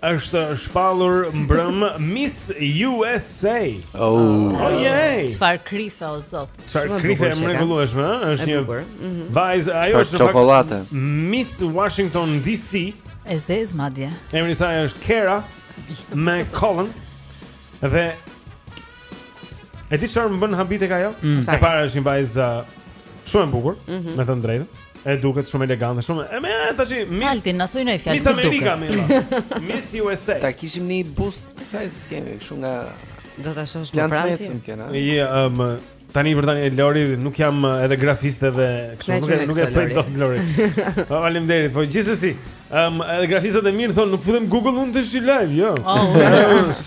është shpallur mbrëm Miss USA. Oh, oh yeah. Çfar krife o zot. Çfar krife e mrekullueshme, ëh, është një mhm. vajzë, ajo është çokoladë. Miss Washington DC. E zezë madje. Emri i saj është Kara McCullough. Dhe E di çfarë më bën habi tek ajo? Mm. E para është një vajzë shumë e bukur, mm -hmm. me thënë të drejtën. E duket shumë elegante, shumë. E më tash Miss. Altin na thuaj një fjalë. Miss America më. Miss USA. Ta kishim një boost kësaj skemi, kështu nga do ta shohësh më pranë. Ja, ëm um, tani për tani Lori nuk jam edhe grafiste dhe kështu nuk e nuk e prej dot Lori. Faleminderit, po gjithsesi. Ëm, um, edhe grafistat e mirë thonë, nuk futem Google unë të shih live, jo. Oh,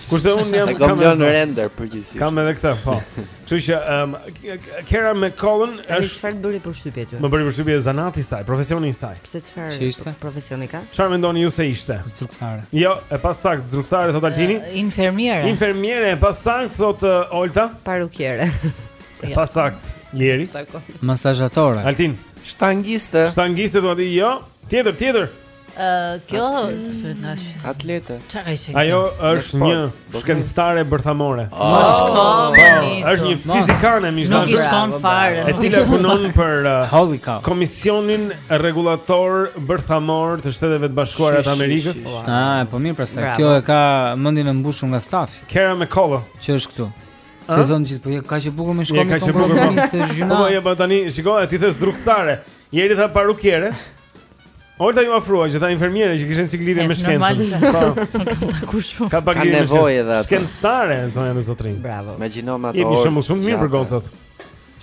Kurse unë jam kam lënë në render përgjithësisht. Kam edhe këtë, po. Kështu që ëm um, Kara McCullough është çfarë bëri përshtypje ty? Më bëri përshtypje zanati i saj, profesioni i saj. Pse çfarë? Ç'ishte? Profesioni ka? Çfarë mendoni ju se ishte? Zdrukthtare. Jo, e pasaktë, zdrukthtare thotë Altini. Uh, infermiere. Infermiere e pasaktë thotë uh, Olta. Parukiere. E pasaktë, Lieri. Masazhatore. Altin. Shtangiste. Shtangiste thotë jo. Tjetër, tjetër. Ë, kjo është nga atlete. Çfarë ka qenë? Ajo është një shkencëtare bërthamore. Ah. Më shkon me Miss. Po, është një fizikane më shumë. Nuk i shkon fare. E cila punon për uh, Komisionin Rregullator Bërthamor të Shteteve të Bashkuara të Amerikës. Ah, po mirë, pra se kjo e ka mendin e mbushur nga stafi. Kara McCullough, që është këtu. Se zonë gjithë, po je ka që bukur me shkomi të ngrohë, se zhjuna. Po, po tani, shiko, ti the zdrukthtare. Njeri tha parukiere. Olta iu afrua që tha infermiere që kishte një çikë lidhje me shkencën. Po. Ta kush. Ka pak lidhje. Ka nevojë edhe atë. Shkencëtare, zonja dhe zotërinj. Bravo. Imagjino me ato. Shembull shumë i mirë për gocat.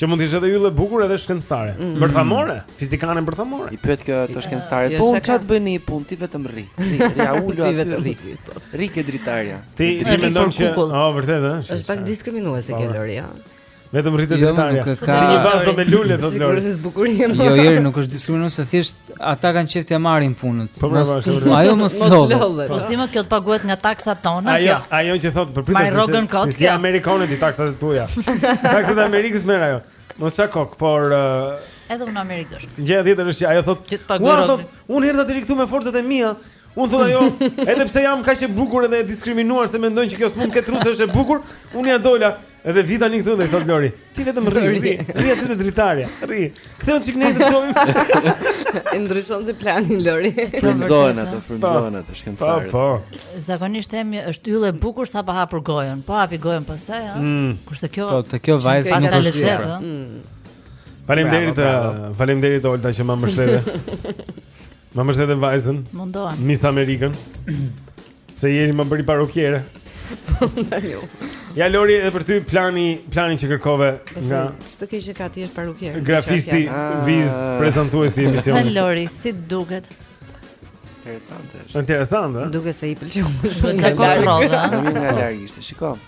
Që mund të jesh edhe yll e bukur edhe shkencëtare. Mm. Bërthamore, fizikane bërthamore. I pyet kjo ato shkencëtare, po ça bën një punë ti vetëm rri. Ja ulu aty vetëm rri. Rri ke dritarja. Ti mendon që, oh vërtet ë? Është pak diskriminuese kjo Lori, ëh. Vetëm rritet jo, dritarja. Jo, ka... Si një vazo me lule thotë Lori. Sigurisht bukuria. Jo, jo, nuk është diskriminuar se thjesht ata kanë qejf ta marrin punën. Po pra, ajo po thotë. Po si mo kjo të paguhet nga taksat tona kjo? Ajo, ajo që thotë për pritë. Ai rrogën kot kjo. Si amerikane nga taksat e tua. Taksat e Amerikës merr ajo. Mos ça kokën, por edhe unë në Amerikë do shkoj. Gjëja tjetër është që ajo thotë. Që të paguhet. Unë erdha deri këtu me forcat e mia. Unë thotë ajo, edhe pse jam kaq e bukur edhe e diskriminuar se mendojnë që kjo s'mund të ketë tru se është e bukur, unë ia dola. Edhe vjen tani këtu dhe i thotë Lori Ti vetëm rri, rri, rri aty te dritarja Rri, ktheu çik ne të të shohim E ndryshon të planin Lori Frymëzohen ata, frymëzohen ata, shkencëtarët Po, po Zakonisht femra është yll e bukur sa pa hapur gojën Po hapi gojën pastaj, ja mm. Kurse kjo Po, te kjo vajzë nuk është shqipë Faleminderit, faleminderit, Olta që më mbështete Ma mbështete vajzën. Mundohem. Miss Amerikën. Se jeri më bëri parukiere. ja Lori edhe për ty plani plani që kërkove nga ç'të ke që ka ti është parukier. Grafisti ah. viz prezantuesi i emisionit. Lori, si duket? Interesante është. Interesante. Duket se i pëlqeu shumë. Ta kontrolla? Nga larg ishte. Shiko.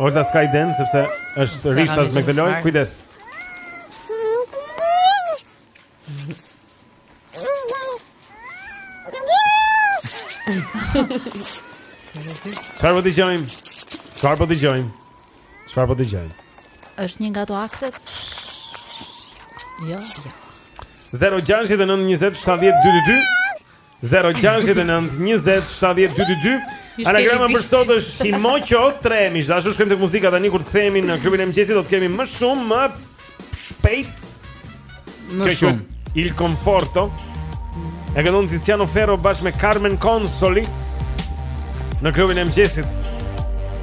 Olta s'ka idenë, sepse është rishtas me këtë lojë, kujdes. Çfarë po dëgjojmë? Çfarë po dëgjojmë? Çfarë po dëgjojmë? Është një nga ato aktet? Jo, jo. 069 20 70 222 0-6-9-20-70-2-2-2 Anagrama për sot është Himoqo 3 Miq të dashur shkojmë te muzika tani kur të kthehemi në klubin e mëngjesit Do të kemi më shumë, më shpejt Më shumë Il Conforto E këndon Tiziano Ferro bashkë me Carmen Consoli Në klubin e mëngjesit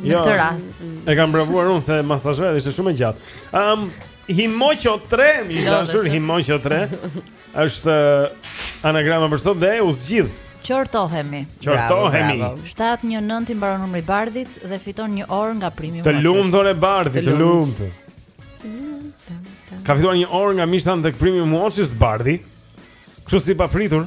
Në jo, këtë rast. E kam provuar unë se mesazhi ishte shumë e gjatë. Ëm um, Himocho 3, miq të dashur Himocho 3. Është uh, anagrama për sot dhe u zgjidh. Qortohemi. Qortohemi. 719 i mbaron numri Bardhit dhe fiton një orë nga primi Moçes. Të lumtë ore Bardhi, të lumtë. Ka fituar një orë nga mishtan tek primi Moçes Bardhi. Kështu si papritur.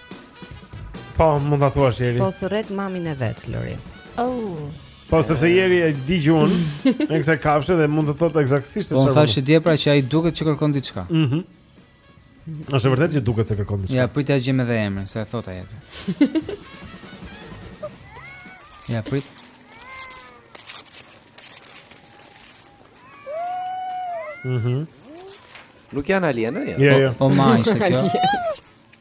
Po, mund ta thuash Jeri. Po thret mamin e vet Lori. Oh. Po sepse Jeri e di gjuhën e kësaj kafshe dhe mund të thotë eksaktësisht çfarë. Po thashë dje pra që ai duket që kërkon diçka. Mhm. Mm Është vërtet që duket se kërkon diçka. Ja, prit ta gjejmë edhe emrin, se e thotë ai atë. ja, prit. Mhm. Mm Nuk janë alienë, ja. Jo, jo. O mami, kjo.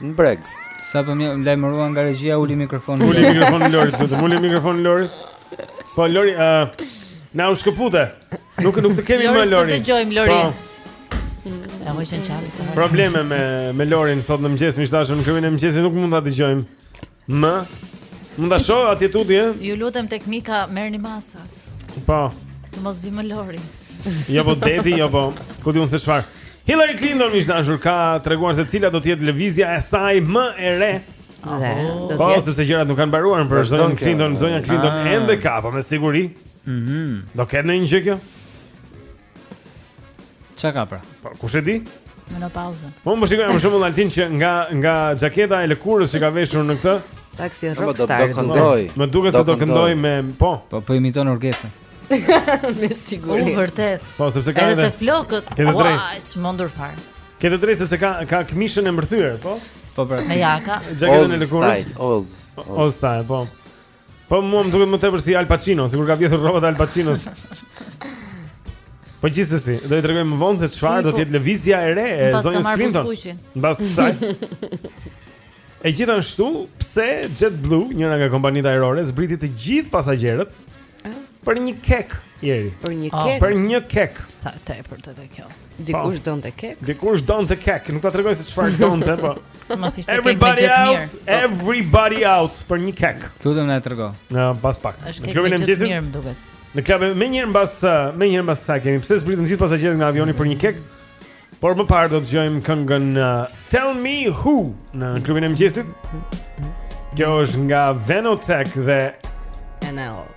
Në breg. Sapo më lajmëruan nga regjia ule mikrofonin. Ule mikrofonin Lori, do të ulë mikrofonin Lori. Po Lori, ë uh, na u shkëpute. Nuk nuk të kemi më Lori. Lori, të dëgjojmë Lori. Po. Ja vjen çan. Probleme me me Lorin sot në mëngjes, më thashë në klubin e mëngjesit nuk mund ta dëgjojmë. Më Mund ta shoh atje tutje? Eh? Ju lutem teknika merrni masat. Po. Të mos vijë më Lori. Jo po deti, jo po. Ku di unë se çfarë. Hillary Clinton mish dashur ka treguar se cila do të jetë lëvizja e saj më e re. Dhe, do të po, jetë. Po, sepse gjërat nuk kanë mbaruar për zonjën Clinton, zonja Clinton ah. ende ka, po me siguri. Mhm. Do ketë ndonjë gjë kjo? Çka ka pra? Po kush e di? Menopauzën. Po më shikoj më shumë Altin që nga nga xhaketa e lëkurës që ka veshur në këtë. Pak si rrok Do të këndojë. Më duket se do këndojë me po. Po po imiton Orgesën. Me siguri. Po vërtet. Po sepse ka edhe flokët. Ua, it's wonderful. Ke të drejtë se ka ka këmishën e mbërthyer, po? Po pra. Me jakë. Xhaketën e lëkurës. All style, all style, po. Po mua më duket më tepër si Al Pacino, sikur ka vjedhur rrobat e Al Pacinos. Po gjithsesi, do i tregojmë më vonë se çfarë do të jetë lëvizja e re e zonjës Clinton. Mbas kësaj. E gjithashtu, pse JetBlue, njëra nga kompanitë ajrore, zbriti të gjithë pasagjerët për një kek ieri. Për një ah. kek. Për një kek. Sa e tepërt kjo. Dikush po. donte kek. Dikush donte kek, nuk ta tregoj se çfarë donte, po. Mos ishte kek me gjithë mirë. Everybody out për një kek. Të lutem na e trego. Ja, pas pak. Është kek me gjithë mirë, më duket. Në klubin më njëherë mbas më njëherë mbas sa kemi. Pse zbritën gjithë pasagjerët nga avioni për një kek? Por më parë do të dëgjojmë këngën uh, Tell Me Who në klubin e mëngjesit. Kjo është nga Vanotek dhe Eneli.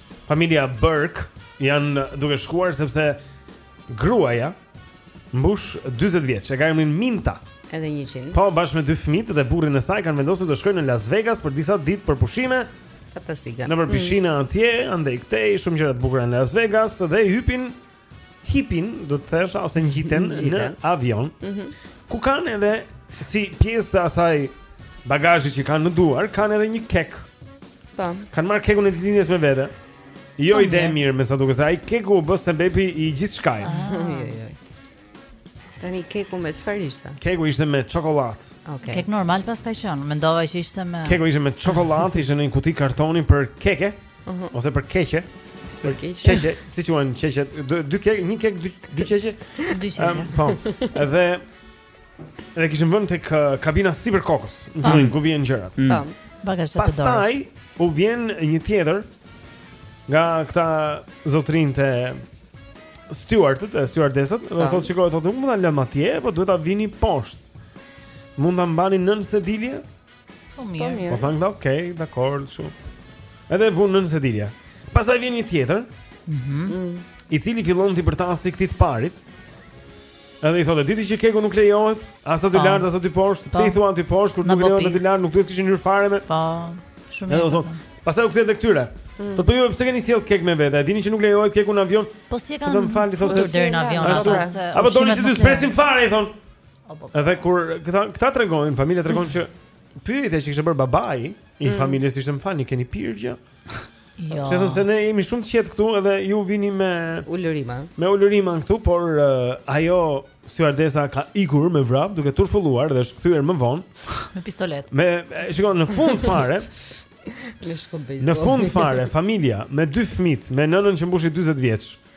familja Burke janë duke shkuar sepse gruaja mbush 40 vjeç, e ka emrin Minta. Edhe 100. Po bashkë me dy fëmijët dhe burrin e saj kanë vendosur të shkojnë në Las Vegas për disa ditë për pushime. Fantastike. Nëpër mm. pishina mm. atje, andej këtej, shumë gjëra të bukura në Las Vegas dhe hipin hipin, do të thosha, ose ngjiten në avion. Mm -hmm. Ku kanë edhe si pjesë të asaj bagazhi që kanë në duar, kanë edhe një kek. Po. Kanë marrë kekun e ditës me vete. Jo po, ide e mirë, me sa duket se ai keku u bë sebepi i gjithçkaje. Ah. Jo, jo, jo. Tani keku me çfarë ishte? Keku ishte me çokollatë. Okej. Okay. Kek normal paska qenë. Mendova që ishte me Keku ishte me çokollatë, ishte në një kuti kartoni për keke. Mhm. Ose për kekë. Për kekë. Kekë, si quhen kekë? Dy kekë, një kek, dy kekë. Dy kekë. Po. Dhe e kishin vënë tek uh, kabina sipër kokës, në fillim ku vihen gjërat. Po. Mm. Bagazhet e dorës. Pastaj u vjen një tjetër nga këta zotërinjtë stewardët, stewardesat, dhe u thotë shikoni thotë nuk mund ta lëmë atje, po duhet ta vini poshtë. Mund ta mbani nën sedilje? Po mirë. Po thonë, ok, dakord, kshu. Edhe e vunë nën sedilje. Pastaj vjen një tjetër. Mhm. Mm I cili fillon t'i bërtasi këtij të parit. Edhe i thotë, "Di ti që keku nuk lejohet, as aty po. lart, as aty poshtë. Pse i po. thua ti poshtë kur nuk lejohet aty lart, nuk duhet të kishin hyrë fare me." Po. Shumë. Edhe thotë, "Pastaj u kthehet këtyre." Mm. Po ju pse keni sjellë kek me vete? E dini që nuk lejohet keku në avion? Po si e kanë? Do të më falni thotë. Do të deri në avion apo se. Apo doni që t'ju zbresim fare i thonë. Po, po. Edhe kur këta këta tregojnë, familja tregon që pyetja që kishte bërë babai i mm. familjes ishte më falni, keni pirë gjë? Jo. Se thonë se ne jemi shumë të qetë këtu edhe ju vini me ulërima. Me ulërima këtu, por uh, ajo stewardesa ka ikur me vrap duke turfulluar dhe është kthyer më vonë me policët. Me shiku në fund fare. në fund fare familja me dy fëmijët, me nënën që mbushi 40 vjeç.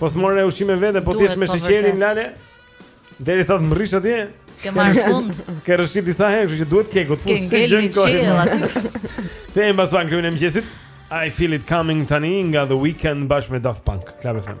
Po s'more ushqime me vete, po t'jesh me po sheqerin, lale Derisa të mbërrish atje Ke marrë fund Ke rëshqit disa herë, kështu që duhet keku të fusë Ke ngel një qelë aty Te e mbas panë klubin e mëngjesit I feel it coming tani nga The Weeknd bashkë me Daft Punk Club FM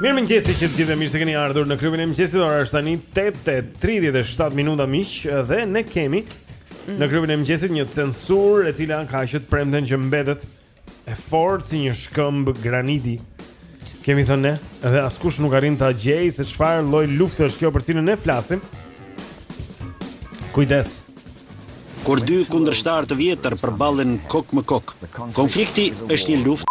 Mirëmëngjesi miq të gjithë dhe mirë se keni ardhur në klubin e mëngjesit Ora është tani 8.37 minuta miq Dhe ne kemi në klubin e mëngjesit një censurë e cila ka që të premten që mbetet E fortë si një shkëmb graniti. Kemi thënë ne, edhe askush nuk arrin ta gjejë se çfarë lloj lufte është kjo për cilën ne flasim. Kujdes. Kur dy kundërshtarë të vjetër përballen kokë më kokë, konflikti është një luftë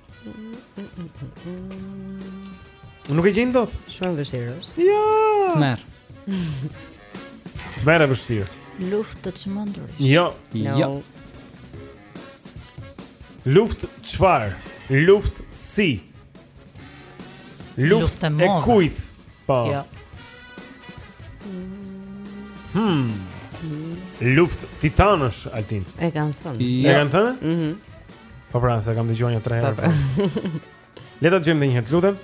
Nuk e gjejnë dot. Shumë e vështirë është. Jo. Tmerr. Tmerr e vështirë. Luftë të çmendurish. Jo. Jo. Luftë çfarë? Luftë si? Luftë e kujt? Po. Jo. Hmm. Luftë titanësh, Altin. E kanë thënë. E kanë thënë? Mhm. Po pra, se kam dëgjuar një tre herë. Po, po. Le ta dëgjojmë edhe një herë, lutem.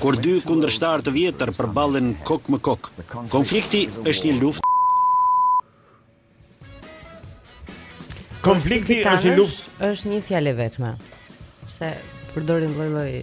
Kur dy kundërshtarë të vjetër përballen kokë më kokë, konflikti është një luftë. Konflikti është një luftë, është një fjalë e vetme. Se përdorin lloj-lloj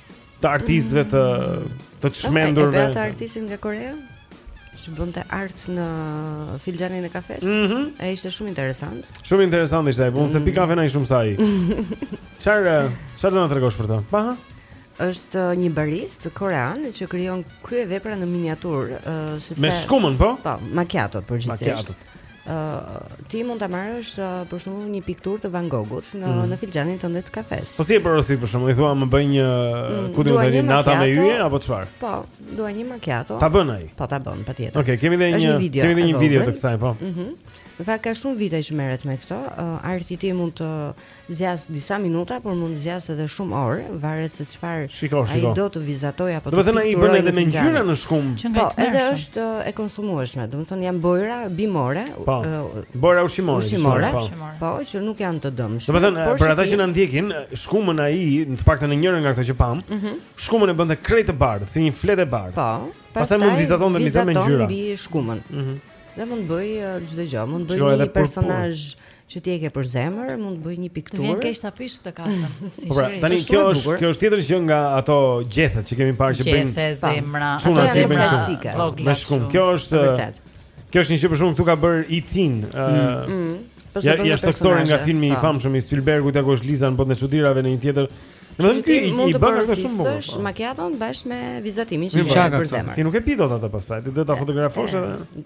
të artistëve të të ah, çmendur vetë. Atë artistin nga Korea që bënte art në filxhanin e kafes. Mm -hmm. E ishte shumë interesant. Shumë interesant ishte ai, po unë s'e pi kafenë aq shumë sa ai. Çfarë çfarë do të na tregosh për të? Pa. Është uh, një barist korean që krijon kryevepra në miniaturë, uh, sepse Me shkumën, po? Po, macchiato përgjithësisht. Macchiato. ë uh, ti mund ta marrësh uh, për shembull një pikturë të Van Goghut në mm. në filxhanin tënd të kafes. Po si e porosit për shembull, i thua më bëj një mm, ku do të thënë nata me yje apo çfarë? Po, dua një macchiato. Ta bën ai. Po ta bën patjetër. Okej, okay, kemi edhe një, një kemi edhe një video të kësaj, po. Mhm. Mm Dhe ka shumë vite që merret me këto uh, Arti ti mund të zgjasë disa minuta, por mund të zgjasë edhe shumë orë, varet se çfarë ai do të vizatojë apo të pikturojë. Do të thënë ai bën edhe me ngjyra në shkumë. Po, edhe është e konsumueshme, do të thënë janë bojra bimore, po, bojra ushqimore, ushqimore, po. po, që nuk janë të dëmshme. Do të thënë, për ata që na ndjekin, shkumën ai, në të paktën në njërën nga këto që pamë, mhm. shkumën e bënte krejt të bardhë, si një fletë e bardhë. Po. Pastaj mund vizaton dhe me ngjyra. Vizaton mbi shkumën. Mhm. Dhe mund bëjë çdo gjë, mund bëjë një personazh që ti e ke për zemër, mund të bëjë një pikturë. Të vjen keq ta pish këtë kafe, sinqerisht. Po pra, tani kjo është, kjo është tjetër gjë nga ato gjethet që kemi parë që bëjnë. Gjethe zemra, ato janë klasike. Me shkumë, kjo është vërtet. Kjo është një gjë për shembull këtu ka bërë E.T.-në. Mm, ëh. Mm, mm. Po ja, ja është aktori nga filmi i po. famshëm i Spielbergut, ajo është Liza në botën e çudirave në një tjetër. Në vend ti mund të bësh shumë bukur. Është po. makiaton bashkë me vizatimin që ke për zemër. Ti nuk e pi dot atë pastaj, ti duhet ta fotografosh edhe.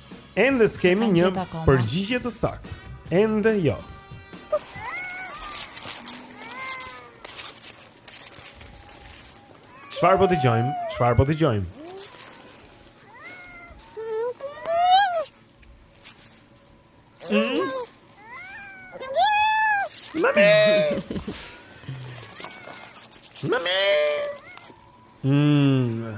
Ende s'kemi një përgjigje të saktë. Ende jo. Çfarë po dëgjojmë? Çfarë po dëgjojmë? Mami. Mami. Mmm.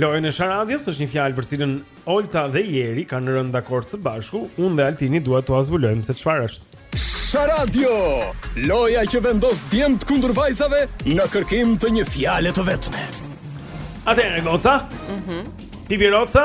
Lojën e Sharadios është një fjalë për cilën Olta dhe Jeri kanë rënë dakord së bashku. Unë dhe Altini duhet ta zbulojmë se çfarë është. Sharadio! Loja që vendos djemt kundër vajzave në kërkim të një fjale të vetme. Atëherë, Goca? Mhm. Mm Pipi Roca?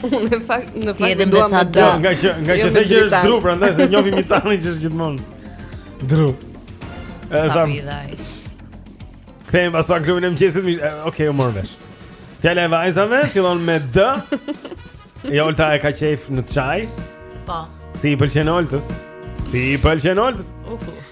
Unë në fakt në fakt do të thotë dru, nga që nga jo që thënë është dru, prandaj se e njohim tani që është gjithmonë. Dru. Edhe thamë. Kthehem pas pak Klubin e Mëngjesit. Okej, u mor vesh. Fjala e vajzave fillon me D. Olta e ka qejf në çaj. Po. Si i pëlqen Oltës? Si i pëlqen Oltës? Uhu.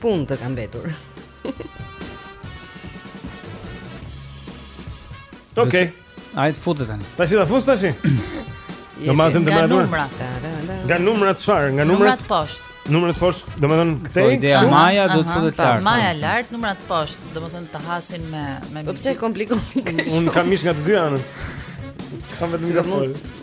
Punë të kam mbetur. Okej. Okay. Ai të futet tani. Tash ta fus tash. Do mazim të marrë. Nga numrat çfarë? Nga numrat poshtë. Numrat poshtë, domethënë këtej. Po ideja Maja do të futet lart. Maja lart, numrat poshtë, domethënë të hasin me me. Po pse komplikon? Unë kam mish nga të dy anët. Kam vetëm nga poshtë.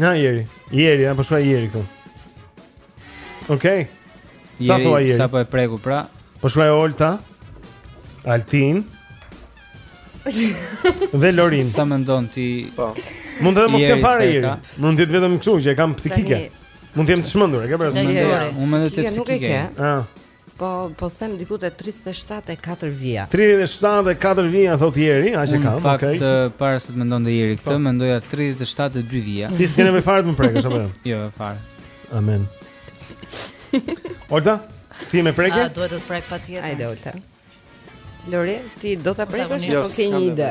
Na Jeri, Jeri, apo shkoj Jeri këtu. Okej. Okay. Sa po Jeri? Sa po e preku pra? Po shkoj Olta. Altin. Dhe Lorin. Sa mendon ti? Po. Mund të mos kem fare Jeri. Mund të jetë vetëm kështu që e kam psikike. Mund të jem e çmendur, e ke parasysh? Unë mendoj të psikike. Ah. Po, po them diku te 37 e 4 vija. 37 e 4 vija thotë Jeri, aq e kam. Në fakt okay. Eh, para se të mendonte Jeri këtë, po. mendoja 37 e 2 vija. Ti s'ke nevojë fare të më prekësh apo jo? Jo, fare. Amen. Olta, ti më prek? A duhet të të prek patjetër. Hajde Olta. Lori, ti do ta prekësh apo ke një ide?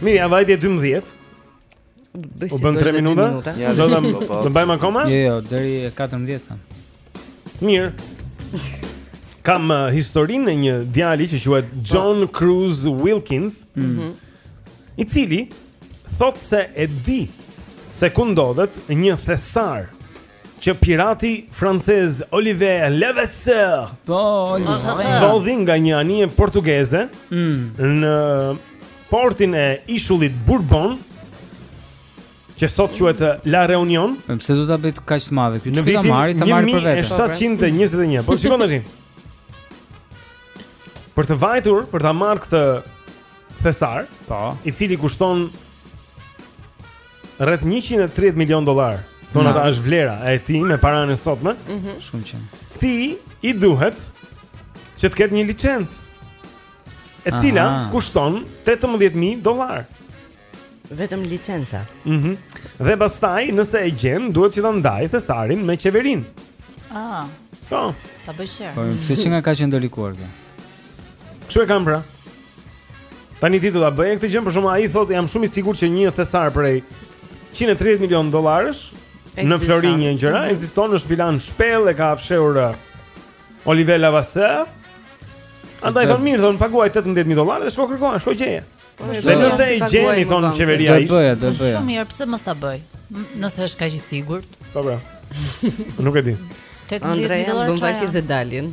Mirë, ja vajti 12. U bënë 3 minuta? Ja, do ta po, po. do mbajmë akoma? Jo, jo, deri 14 thonë. Mirë. Kam uh, historinë e një djali që quhet John Cruz Wilkins, mm -hmm. i cili thotë se e di se ku ndodhet një thesar që pirati francez Olivier Levasseur po vodhi nga një anije portugeze mm. në portin e ishullit Bourbon që sot quhet La Reunion. Po pse do ta bëj kaq të madhe? Ky ç'ka marrë ta marrë për vetë. Në 1721. Po shikon tash. Për të vajtur, për ta marrë këtë thesar, po, i cili kushton Rreth 130 milion dollarë. Thonë ata është vlera e tij me paranë e sotme. Mm -hmm. Shumë qenka. Atij i duhet që të ketë një licencë. E cila Aha. kushton 18000 dollarë. Vetëm licenca. Mhm. Mm dhe pastaj nëse e gjen, duhet që ta ndajë thesarin me qeverinë. Ah. Po. Ta bëj share. Po, pse që nga ka që ndërlikuar kjo? Çu e kam pra? Tani ti do ta bëje këtë gjë, por shumë ai thotë jam shumë i sigurt që një thesar prej 130 milionë dollarësh në florinj dhe gjëra mhm. ekziston në shpellën shpellë e ka fshehur uh, Olivier Levasseur. Andaj thonë mirë, thonë paguaj 18000 dollarë dhe shko kërko, shko gjeje. Po, dhe nëse i gjen i thonë qeveria ai. Po, po shumë mirë, pse mos ta bëj? Nëse është kaq i sigurt. Po bra. Nuk e di. 18000 dollarë. Andrej, bën vajti dhe dalin.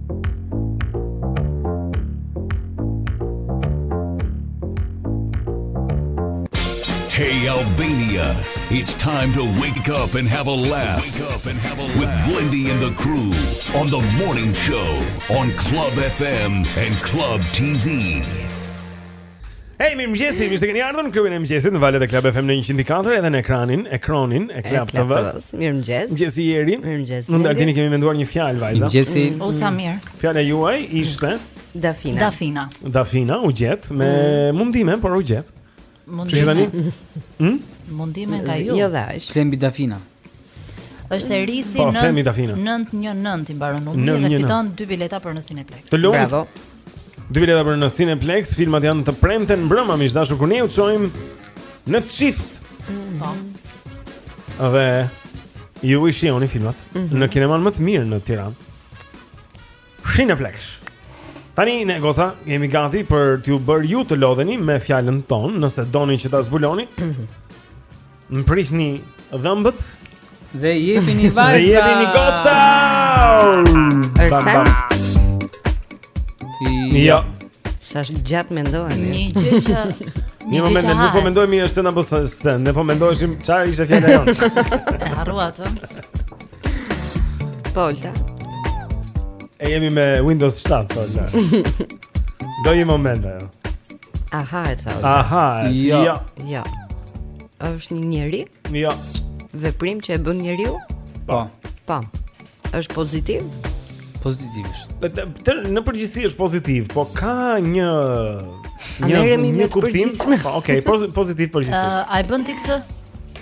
up and have a laugh. Wake up and have a laugh. With Blindy and the crew on the morning show on Club FM and Club TV. Hej, mirëmëngjesi, mirë se keni ardhur në klubin e mëngjesit Në valët e Club FM në 100.4 Edhe në ekranin, ekronin, e Club TV-së Mirëmëngjes Mëngjesi Eri Mirëmëngjesi Ne ndërkohë kemi menduar një fjalë, vajza Mirëmëngjesi mm. U sa mirë Fjala juaj ishte Dafina Dafina Dafina, u gjet Me mm. mundime, por u gjet Mundime Që tani? Hmm? Mundime nga ju Jo dhe aq Klembi Dafina Është Erisi po, 919 i mbaron numri dhe fiton dy bileta për në Cineplex. Bravo. Dy bileta për në Cineplex, filmat janë të premten mbrëmë, miq të dashur, kur ne u çojmë në çift. Po. Dhe ju i shijoni filmat mm -hmm. në kinemanë më të mirë në Tiranë. Cineplex. Tani ne goca jemi gati për t'ju bërë ju të lodheni me fjalën tonë, nëse doni që ta zbuloni. Mprihni dhëmbët dhe jepini vajza. Dhe jepini goca. Ërsat. Jo. Sa gjatë mendoheni. Një gjë që Një moment, ne nuk po mendojmë mirë se na po se, ne po mendoheshim çfarë ishte fjala jonë. E harrua atë. Po, Olta. E jemi me Windows 7, Olta. Do një moment ajo. Aha, e thotë. Aha, jo. Jo. Jo. Është një njeri? Jo. Veprim që e bën njeriu? Po. Po. Është pozitiv? Pozitiv është. Në përgjithësi është pozitiv, po ka një një një kuptim. Po, okay, pozitiv përgjithësisht. A e bën ti këtë?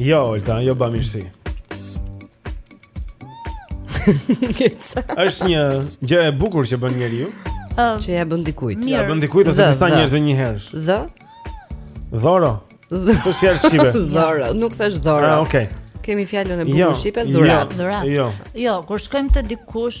Jo, Olta, jo bamirësi. Është një gjë e bukur që bën njeriu. Uh, që ia bën dikujt. Mirë. Ia bën dikujt ose disa njerëzve njëherë. Dha? Dhuro. S'është fjalë shqipe. Dhuro, nuk thashë dhuro. Ah, okay. Kemi fjalën e bukur jo, shqipe dhuratë. Jo, dhuratë. Jo. Jo, kur shkojmë te dikush,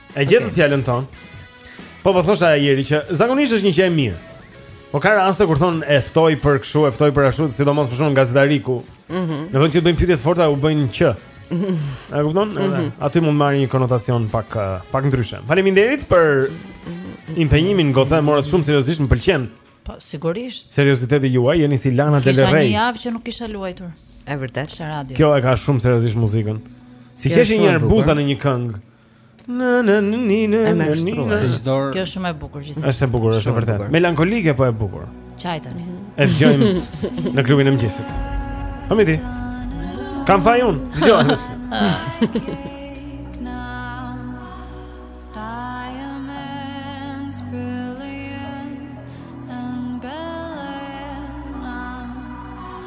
E gjetët okay. fjalën tonë. Po po thosha Eri që zakonisht është një gjë e mirë. Po ka raste kur thonë e ftoj për kështu, e ftoj për ashtu, sidomos për shembull në gazetari ku. Mhm. Mm në vend që të bëjnë pyetje të forta u bëjnë që. Mhm. A e kupton? Mm -hmm. Aty mund të marrë një konotacion pak eh, pak ndryshe. Faleminderit për impenjimin, goca e morët shumë seriozisht, më pëlqen. Po sigurisht. Serioziteti juaj jeni si Lana Del Rey. Kisha një javë që nuk kisha luajtur. E vërtetë, në radio. Kjo e ka shumë seriozisht muzikën. S'i qeshi një herë buza në një këngë. Na na na na na na. Kjo është shumë e bukur gjithsesi. Është e bukur, është e vërtetë. Melankolike po e bukur. Çajtën. Mhm. E dëgjojmë në klubin e mëngjesit. Hamiti. Kam faj unë. Dëgjoj.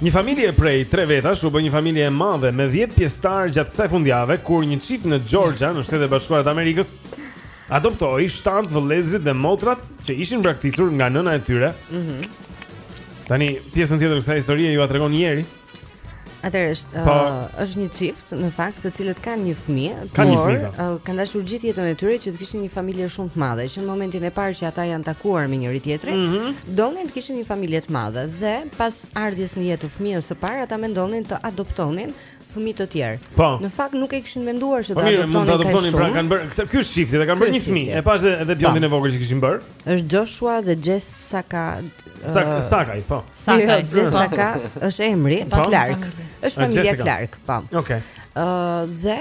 Një familje prej tre vetash u bë një familje e madhe me 10 pjesëtarë gjatë kësaj fundjave kur një çift në Georgia në Shtetet e Bashkuara të Amerikës adoptoi shtatë vëllezërit dhe motrat që ishin braktisur nga nëna e tyre. Mhm. Mm Tani pjesën tjetër të kësaj historie jua tregon Jeri. Atëherë është po, uh, është një çift në fakt, të cilët kanë një fëmijë, por po. uh, kanë dashur gjithë jetën e tyre që të kishin një familje shumë të madhe. Që në momentin e parë që ata janë takuar me njëri tjetrin, mm -hmm. donin të kishin një familje të madhe dhe pas ardhjes në jetë të fëmijës së parë, ata mendonin të adoptonin fëmijë të tjerë. Po. Në fakt nuk e kishin menduar se po, ta adoptonin. Po, mund ta adoptonin pra kanë bërë këtë ky çift, kanë bërë një fëmijë. E pashë edhe bjondin e vogël që kishin bërë. Është Joshua dhe Jessica Saka, Saka, po. Saka, jo, Jessica është emri, po, pas Clark. Është familja Clark, po. Okej. Ë dhe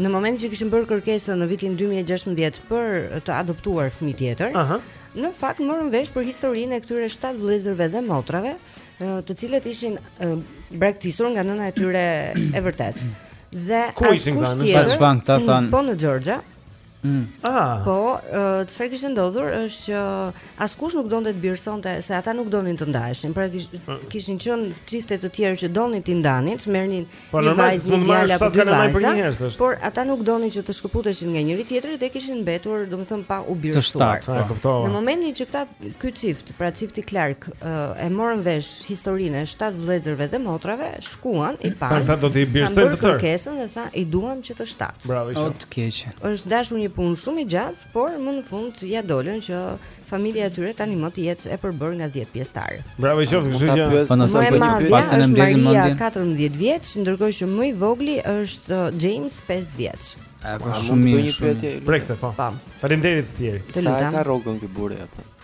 në momentin që kishin bërë kërkesën në vitin 2016 për të adoptuar fëmijë tjetër, ëh, uh -huh. në fakt morën vesh për historinë e këtyre shtatë vëllezërve dhe motrave, të cilët ishin braktisur nga nëna e tyre e vërtetë. Dhe askush tjetër, po në Georgia, Mm. Ah. Po, çfarë kishte ndodhur është që askush nuk donte të birsonte se ata nuk donin të ndaheshin. Pra kish, po. kishin qenë çifte të tjerë që donin të ndanin, të merrnin po, një vajzë një djalë apo dy vajza. Por ata nuk donin që të shkëputeshin nga njëri tjetri dhe kishin mbetur, domethënë pa u birsuar. Të shtatë, po. Në momentin që këta ky çift, pra çifti Clark, e morën vesh historinë e shtatë vëllezërve dhe motrave, shkuan i panë. Ata do të birsojnë të tërë. Kërkesën, e tha i duam që të shtatë. Bravo, ishte. keqe. Është dashur një punë shumë e gjatë, por më në fund ia dolën që familja e tyre tanimë të jetë e përbërë nga 10 pjesëtarë. Bravo u qoftë, kështu që më e madhja është Maria 14 vjeç, ndërkohë që më i vogli është James 5 vjeç. A po shumë mirë. Prekëse po. po. Faleminderit Jeri. Sa e ka rrogën ky burrë apo?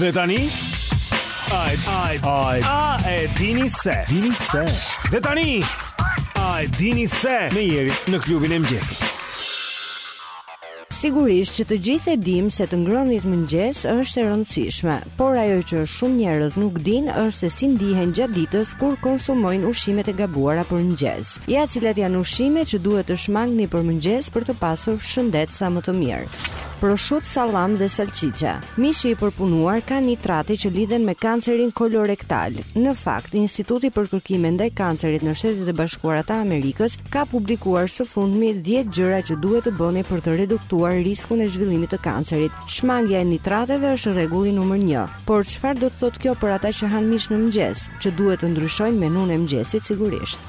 Dhe tani A e, a e, a e, a e dini se dini se Dhe tani A e dini se me Jerin në klubin e mëngjesit Sigurisht që të gjithë e dimë se të ngrënit mëngjes është e rëndësishme, por ajo që shumë njerëz nuk dinë është se si ndihen gjatë ditës kur konsumojnë ushqimet e gabuara për mëngjes. Ja cilat janë ushqimet që duhet të shmangni për mëngjes për të pasur shëndet sa më të mirë. Proshut, sallam dhe salçiça. Mishi i përpunuar ka nitrate që lidhen me kancerin kolorektal. Në fakt, Instituti për Kërkime ndaj Kancerit në Shtetet e Bashkuara të Amerikës ka publikuar së fundmi 10 gjëra që duhet të bëni për të reduktuar riskun e zhvillimit të kancerit. Shmangja e nitrateve është rregulli numër 1. Por çfarë do të thotë kjo për ata që hanë mish në mëngjes? që duhet të ndryshojnë menunë e mëngjesit sigurisht.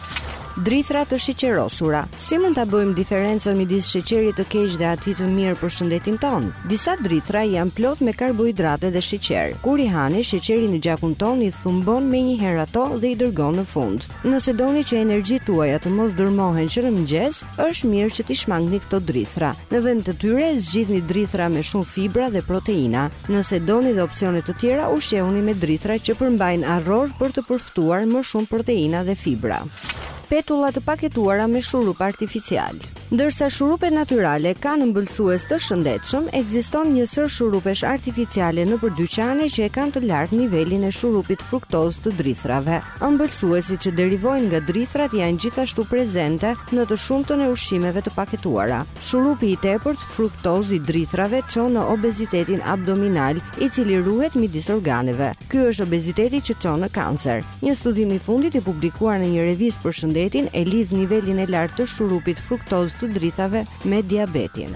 Drithra të sheqerosura. Si mund ta bëjmë diferencën midis sheqerit të keq dhe atij të mirë për shëndetin tonë? Disa drithra janë plot me karbohidrate dhe sheqer. Kur i hani, sheqeri në gjakun tonë i thumbon menjëherë ato dhe i dërgon në fund. Nëse doni që energjitë tuaja të mos dërmohen që në mëngjes, Është mirë që t'i shmangni këto drithra. Në vend të tyre zgjidhni drithra me shumë fibra dhe proteina. Nëse doni dhe opsione të tjera, ushqehuni me drithra që përmbajnë arrorë për të përftuar më shumë proteina dhe fibra. Petulla të paketuara me shurup artificial. Ndërsa shurupet natyrale kanë ëmbëlsues të shëndetshëm, ekziston një sërë shurupesh artificiale nëpër dyqane që e kanë të lartë nivelin e shurupit fruktoz të drithrave. Ëmbëlsuesit që derivojnë nga drithërat janë gjithashtu prezente në të shumtën e ushqimeve të paketuara. Shurupi i tepërt fruktoz i drithërave çon në obezitetin abdominal, i cili ruhet midis organeve. Ky është obeziteti që çon në kancer. Një studim i fundit i publikuar në një revistë për shëndetin e lidh nivelin e lartë të shurupit fruktoz të drithërave me diabetin.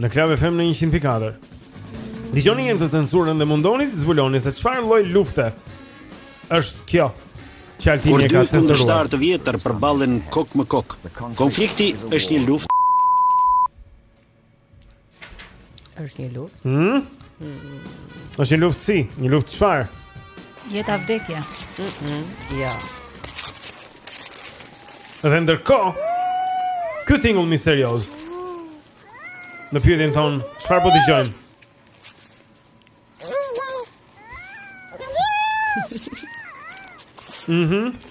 Në Club FM në 104. Dëgjojeni censurën dhe mundohuni të zbuloni se çfarë lloj lufte është kjo. Kur dy kundërshtarë të vjetër përballen kokë më kokë, konflikti është një luftë. Është një luftë. Hm? Është një luftë si, një luftë çfarë? Jetë a vdekje. Mhm. Ja. Dhe ndërkohë, ky tingull misterioz. Në pyetjen tonë, çfarë po dëgjojmë? Mhm. Mm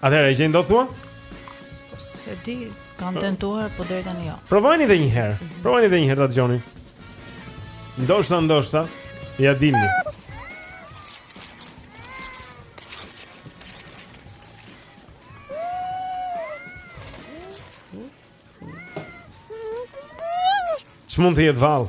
Atëherë e gjejnë dot thua? Po s'e di, kam tentuar, po deri tani jo. Provojeni edhe një herë. Mhm. Provojeni edhe një herë ta dëgjoni. Ndoshta, ndoshta, ia dini. Ç'mund të jetë vallë?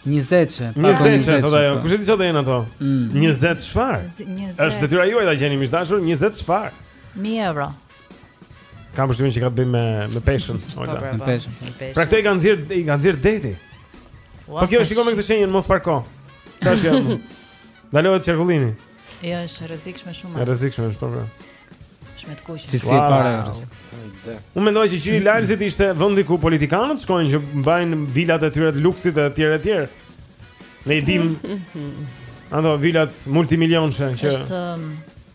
Njëzet çë, pa njëzet çë. Njëzet çë, thotë ajo. Kush e di çfarë do jenë ato? Mm. Njëzet çfarë? Është detyra juaj ta gjeni miq të dashur, njëzet çfarë? 1000 euro. Kam përshtypjen që ka të bëjë me me peshën, po, ojta. Po, me peshën. Pra këtë i kanë nxjerrë, i ka nxjerrë deti. Po kjo është shikojmë këtë shenjën mos parko. Tash jam. Ndalohet çekullini. Jo, është e rrezikshme shumë. Rrezikshme është, po. po. Shumë të kuqe. Cilësi e parë është. Unë mendoj që Gjiri i Lalzit ishte vendi ku politikanët shkojnë që mbajnë vilat e tyre të luksit e tjerë e tjerë. Ne i dim. Ato vilat multimilionëshe që um,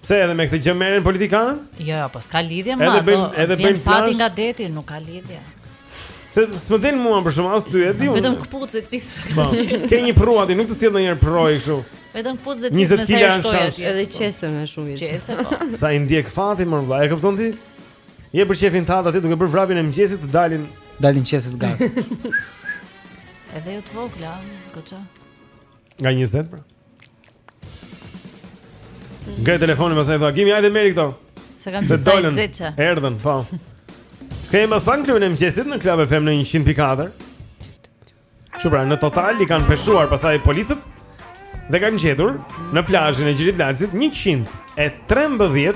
Pse edhe me këtë gjë merren politikanët? Jo, jo, po s'ka lidhje me ato. Edhe vjen edhe vjen fati nga deti, nuk ka lidhje. Se s'më del mua për shembull as ty e di. Vetëm këpucë dhe qese. Po. Ke një përrua ti, nuk të sjell ndonjëherë përroi kështu. Vetëm këpucë dhe qese me sa shikoj aty. Edhe qese me shumë. Qese po. Sa i ndjek fati mër vëlla, e kupton ti? Je për qejfin tat aty duke bërë vrapin e mëngjesit të dalin, dalin qeset gas. Edhe jo të vogla, goca. Nga 20 pra. Ngre telefonin me thënë, "Gimi, hajde merri këto." Se kam të dalën. Erdhën, po. Jemi bashkë në klubin e mëngjesit në Club FM në 100.4. Që pra, në total i kanë peshuar pastaj policët dhe kanë gjetur në plazhin e Gjirit Lalzit 113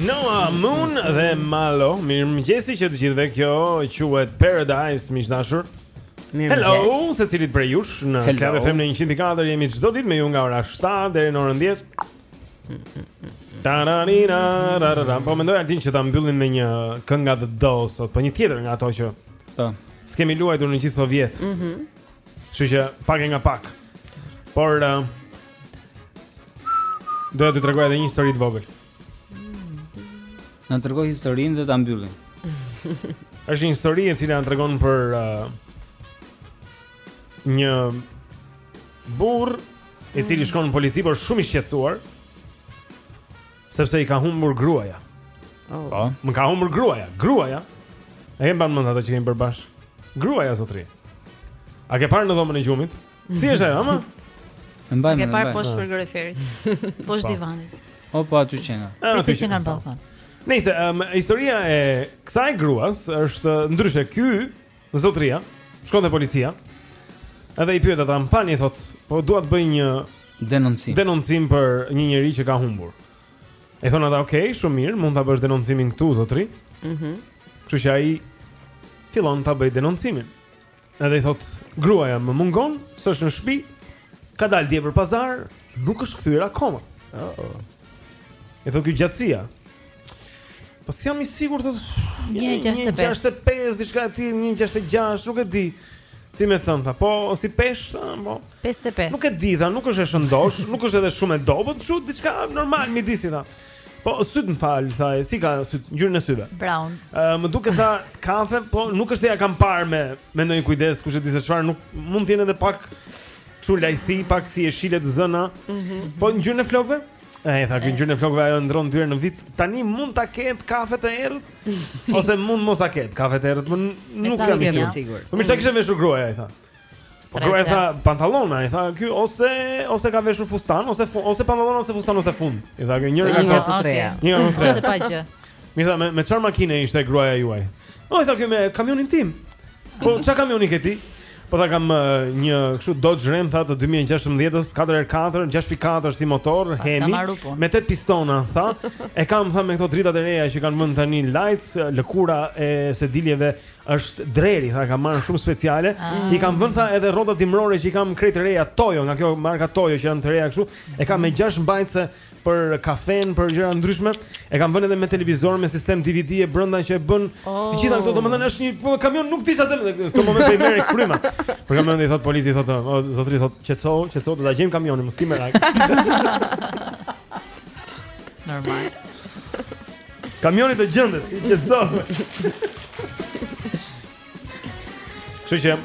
Noa Moon dhe Malo, mirëmëngjesi të gjithëve kjo quhet Paradise, miq të dashur Mirëmëngjes Hello, secilit prej jush në Club FM në 100.4 jemi çdo ditë me ju nga ora 7 deri në orën 10 Taranina, rarara. Po mendoj Altin që ta mbyllin me një këngë nga The Doors sot, po një tjetër nga ato që Po. s'kemi luajtur në gjithë këto vjet. Mhm. Mm Kështu që pak e nga pak. Por uh, doja të tregoja edhe një histori të vogël. Na trego historinë dhe ta mbyllim. Është një histori e cila na tregon për uh, një Burrë i cili mm. shkon në polici por shumë i shqetësuar sepse i ka humbur gruaja. Oh. Po. Më ka humbur gruaja, gruaja. E mban mend atë që kemi bërë bashkë. Gruaja zotri. A ke parë në dhomën e gjumit? Si është ajo, ama? E mbajmë. Ke parë poshtë krevatit. Poshtë po. divanit. O po aty qenka. Do të jetë në balkon. Nëse um, historia e kësaj gruas është ndryshe ky Zotria, shkon te policia. Edhe i pyet ata, më falni thotë, po dua të bëj një denoncim. Denoncim për një njeri që ka humbur. I thonë ata, "Ok, shumë mirë, mund ta bësh denoncimin këtu, zotri." Mhm. Mm Kështu që ai fillon ta bëjë denoncimin. Edhe i thotë, "Gruaja më mungon, s'është në shpi, ka dalë dje për pazar, nuk është kthyer akoma." Oh. I thotë ky gjatësia. Po si jam i sigurt të 165. 165 diçka e tillë, 166, nuk e di. Si më thoni tha, po si peshë, po 55. Nuk e di tha, nuk është e shëndoshë, nuk është edhe shumë e dobët, kështu diçka normal, midis tha. Po sytë më fal, tha, si i ka sytë, ngjyrën e syve. Brown. Ë uh, më duket tha kafe, po nuk është se ia kam parë me me ndonjë kujdes, kush e di se çfarë, mund të jenë edhe pak si lajthi, pak si jeshile të zëna. Mm -hmm. Po ngjyrën e flokëve? Ai tha që ngjyrën e flokëve ajo ndërron dy herë në vit. Tani mund ta ketë kafe të errët ose mund mos ta ketë kafe të errët, por nuk jam i sigurt. Po me ça ishte veshur gruaja ai tha. Po gruaja tha pantallona, ai tha ky ose ose ka veshur fustan ose fund, ose pantallona ose fustan ose fund. I tha që njëra nga ato tre. Një nga tre. Ose pa gjë. Mirë tha me me çfarë makine ishte gruaja juaj? Po i tha ky me kamionin tim. Po ça kamioni ke ti? Po tha kam një kështu Dodge Ram tha të 2016-s, 4x4, 6.4 si motor, Hemi me 8 pistona, tha. E kam tha me këto dritat e reja që kanë vendin tani lights, lëkura e sediljeve është dreri, tha kam marrë shumë speciale. Ah. I kam vënë tha edhe rrota dimrore që i kam krejt të reja Toyo, nga kjo marka Toyo që janë të reja kështu. E kam me 6 mbajtëse për kafen, për gjëra të ndryshme, e kam vënë edhe me televizor me sistem DVD brenda që e bën oh. të gjitha këto, oh. domethënë është një po, kamion nuk di sa të në këtë moment i merret fryma. Për kamionin i thotë polici i thotë, oh, zotëri thotë, "Qetsohu, qetsohu, do ta gjejmë kamionin, mos ki merak." Normal. Kamioni të gjendet, qetsohu. Kështu që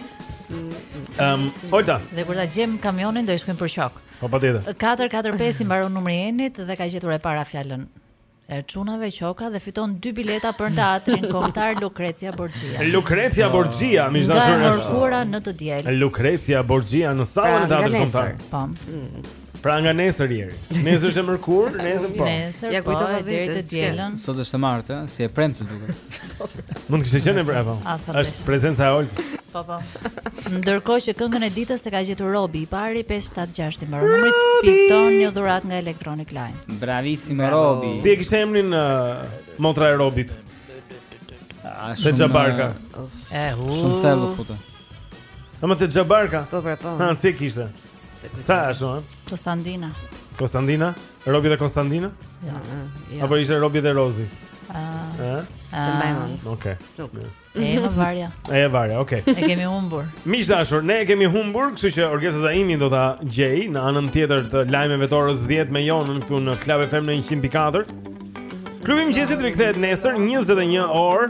Ehm, um, Olta. Dhe kur ta gjejmë kamionin do i shkojmë për qokë. Po patjetër. 445 i mbaron numri i Enit dhe ka gjetur e para fjalën e çunave qoka dhe fiton dy bileta për në teatrin kombëtar Lukrecia Borxhia. Lukrecia Borxhia, më zgjat shumë. Nga e mërkura në të diel. Lukrecia Borxhia në sallën pra, e teatrit kombëtar. Po. Mm. Pra nga nesër deri. Nesër është e mërkurë, nesër po. Nesër ja po, kujtova deri të dielën. Sot është e martë, si e premtë duket. Mund të kishte qenë, e bravo. Është prezenca e Oltës. Po po. Ndërkohë që këngën e ditës e ka gjetur Robi i pari 576 i mbaron numri fiton një dhuratë nga Electronic Line. Bravissimo Robi. Si e kishte emrin uh, motra e Robit? Te Xhabarka. Eh, uh, shumë thellë u fute. Ëmë te Xhabarka. Po po. Ha, si e kishte? Ça ashtu? Konstantina. Konstantina? Robi dhe Konstantina? Jo. Ja. Apo ishte Robi dhe Rozi? Ëh. Ah. Ëh. Ah. S'e mbaj mend. Okej. Okay. E mo, varja. E varja, okay. E kemi humbur. Miq të dashur, ne e kemi humbur, kështu që Orgesa Zaimi do ta gjejë në anën tjetër të lajmeve të orës 10 me Jonën këtu në Club FM në 104. Klubi i mëngjesit rikthehet në 21 orë.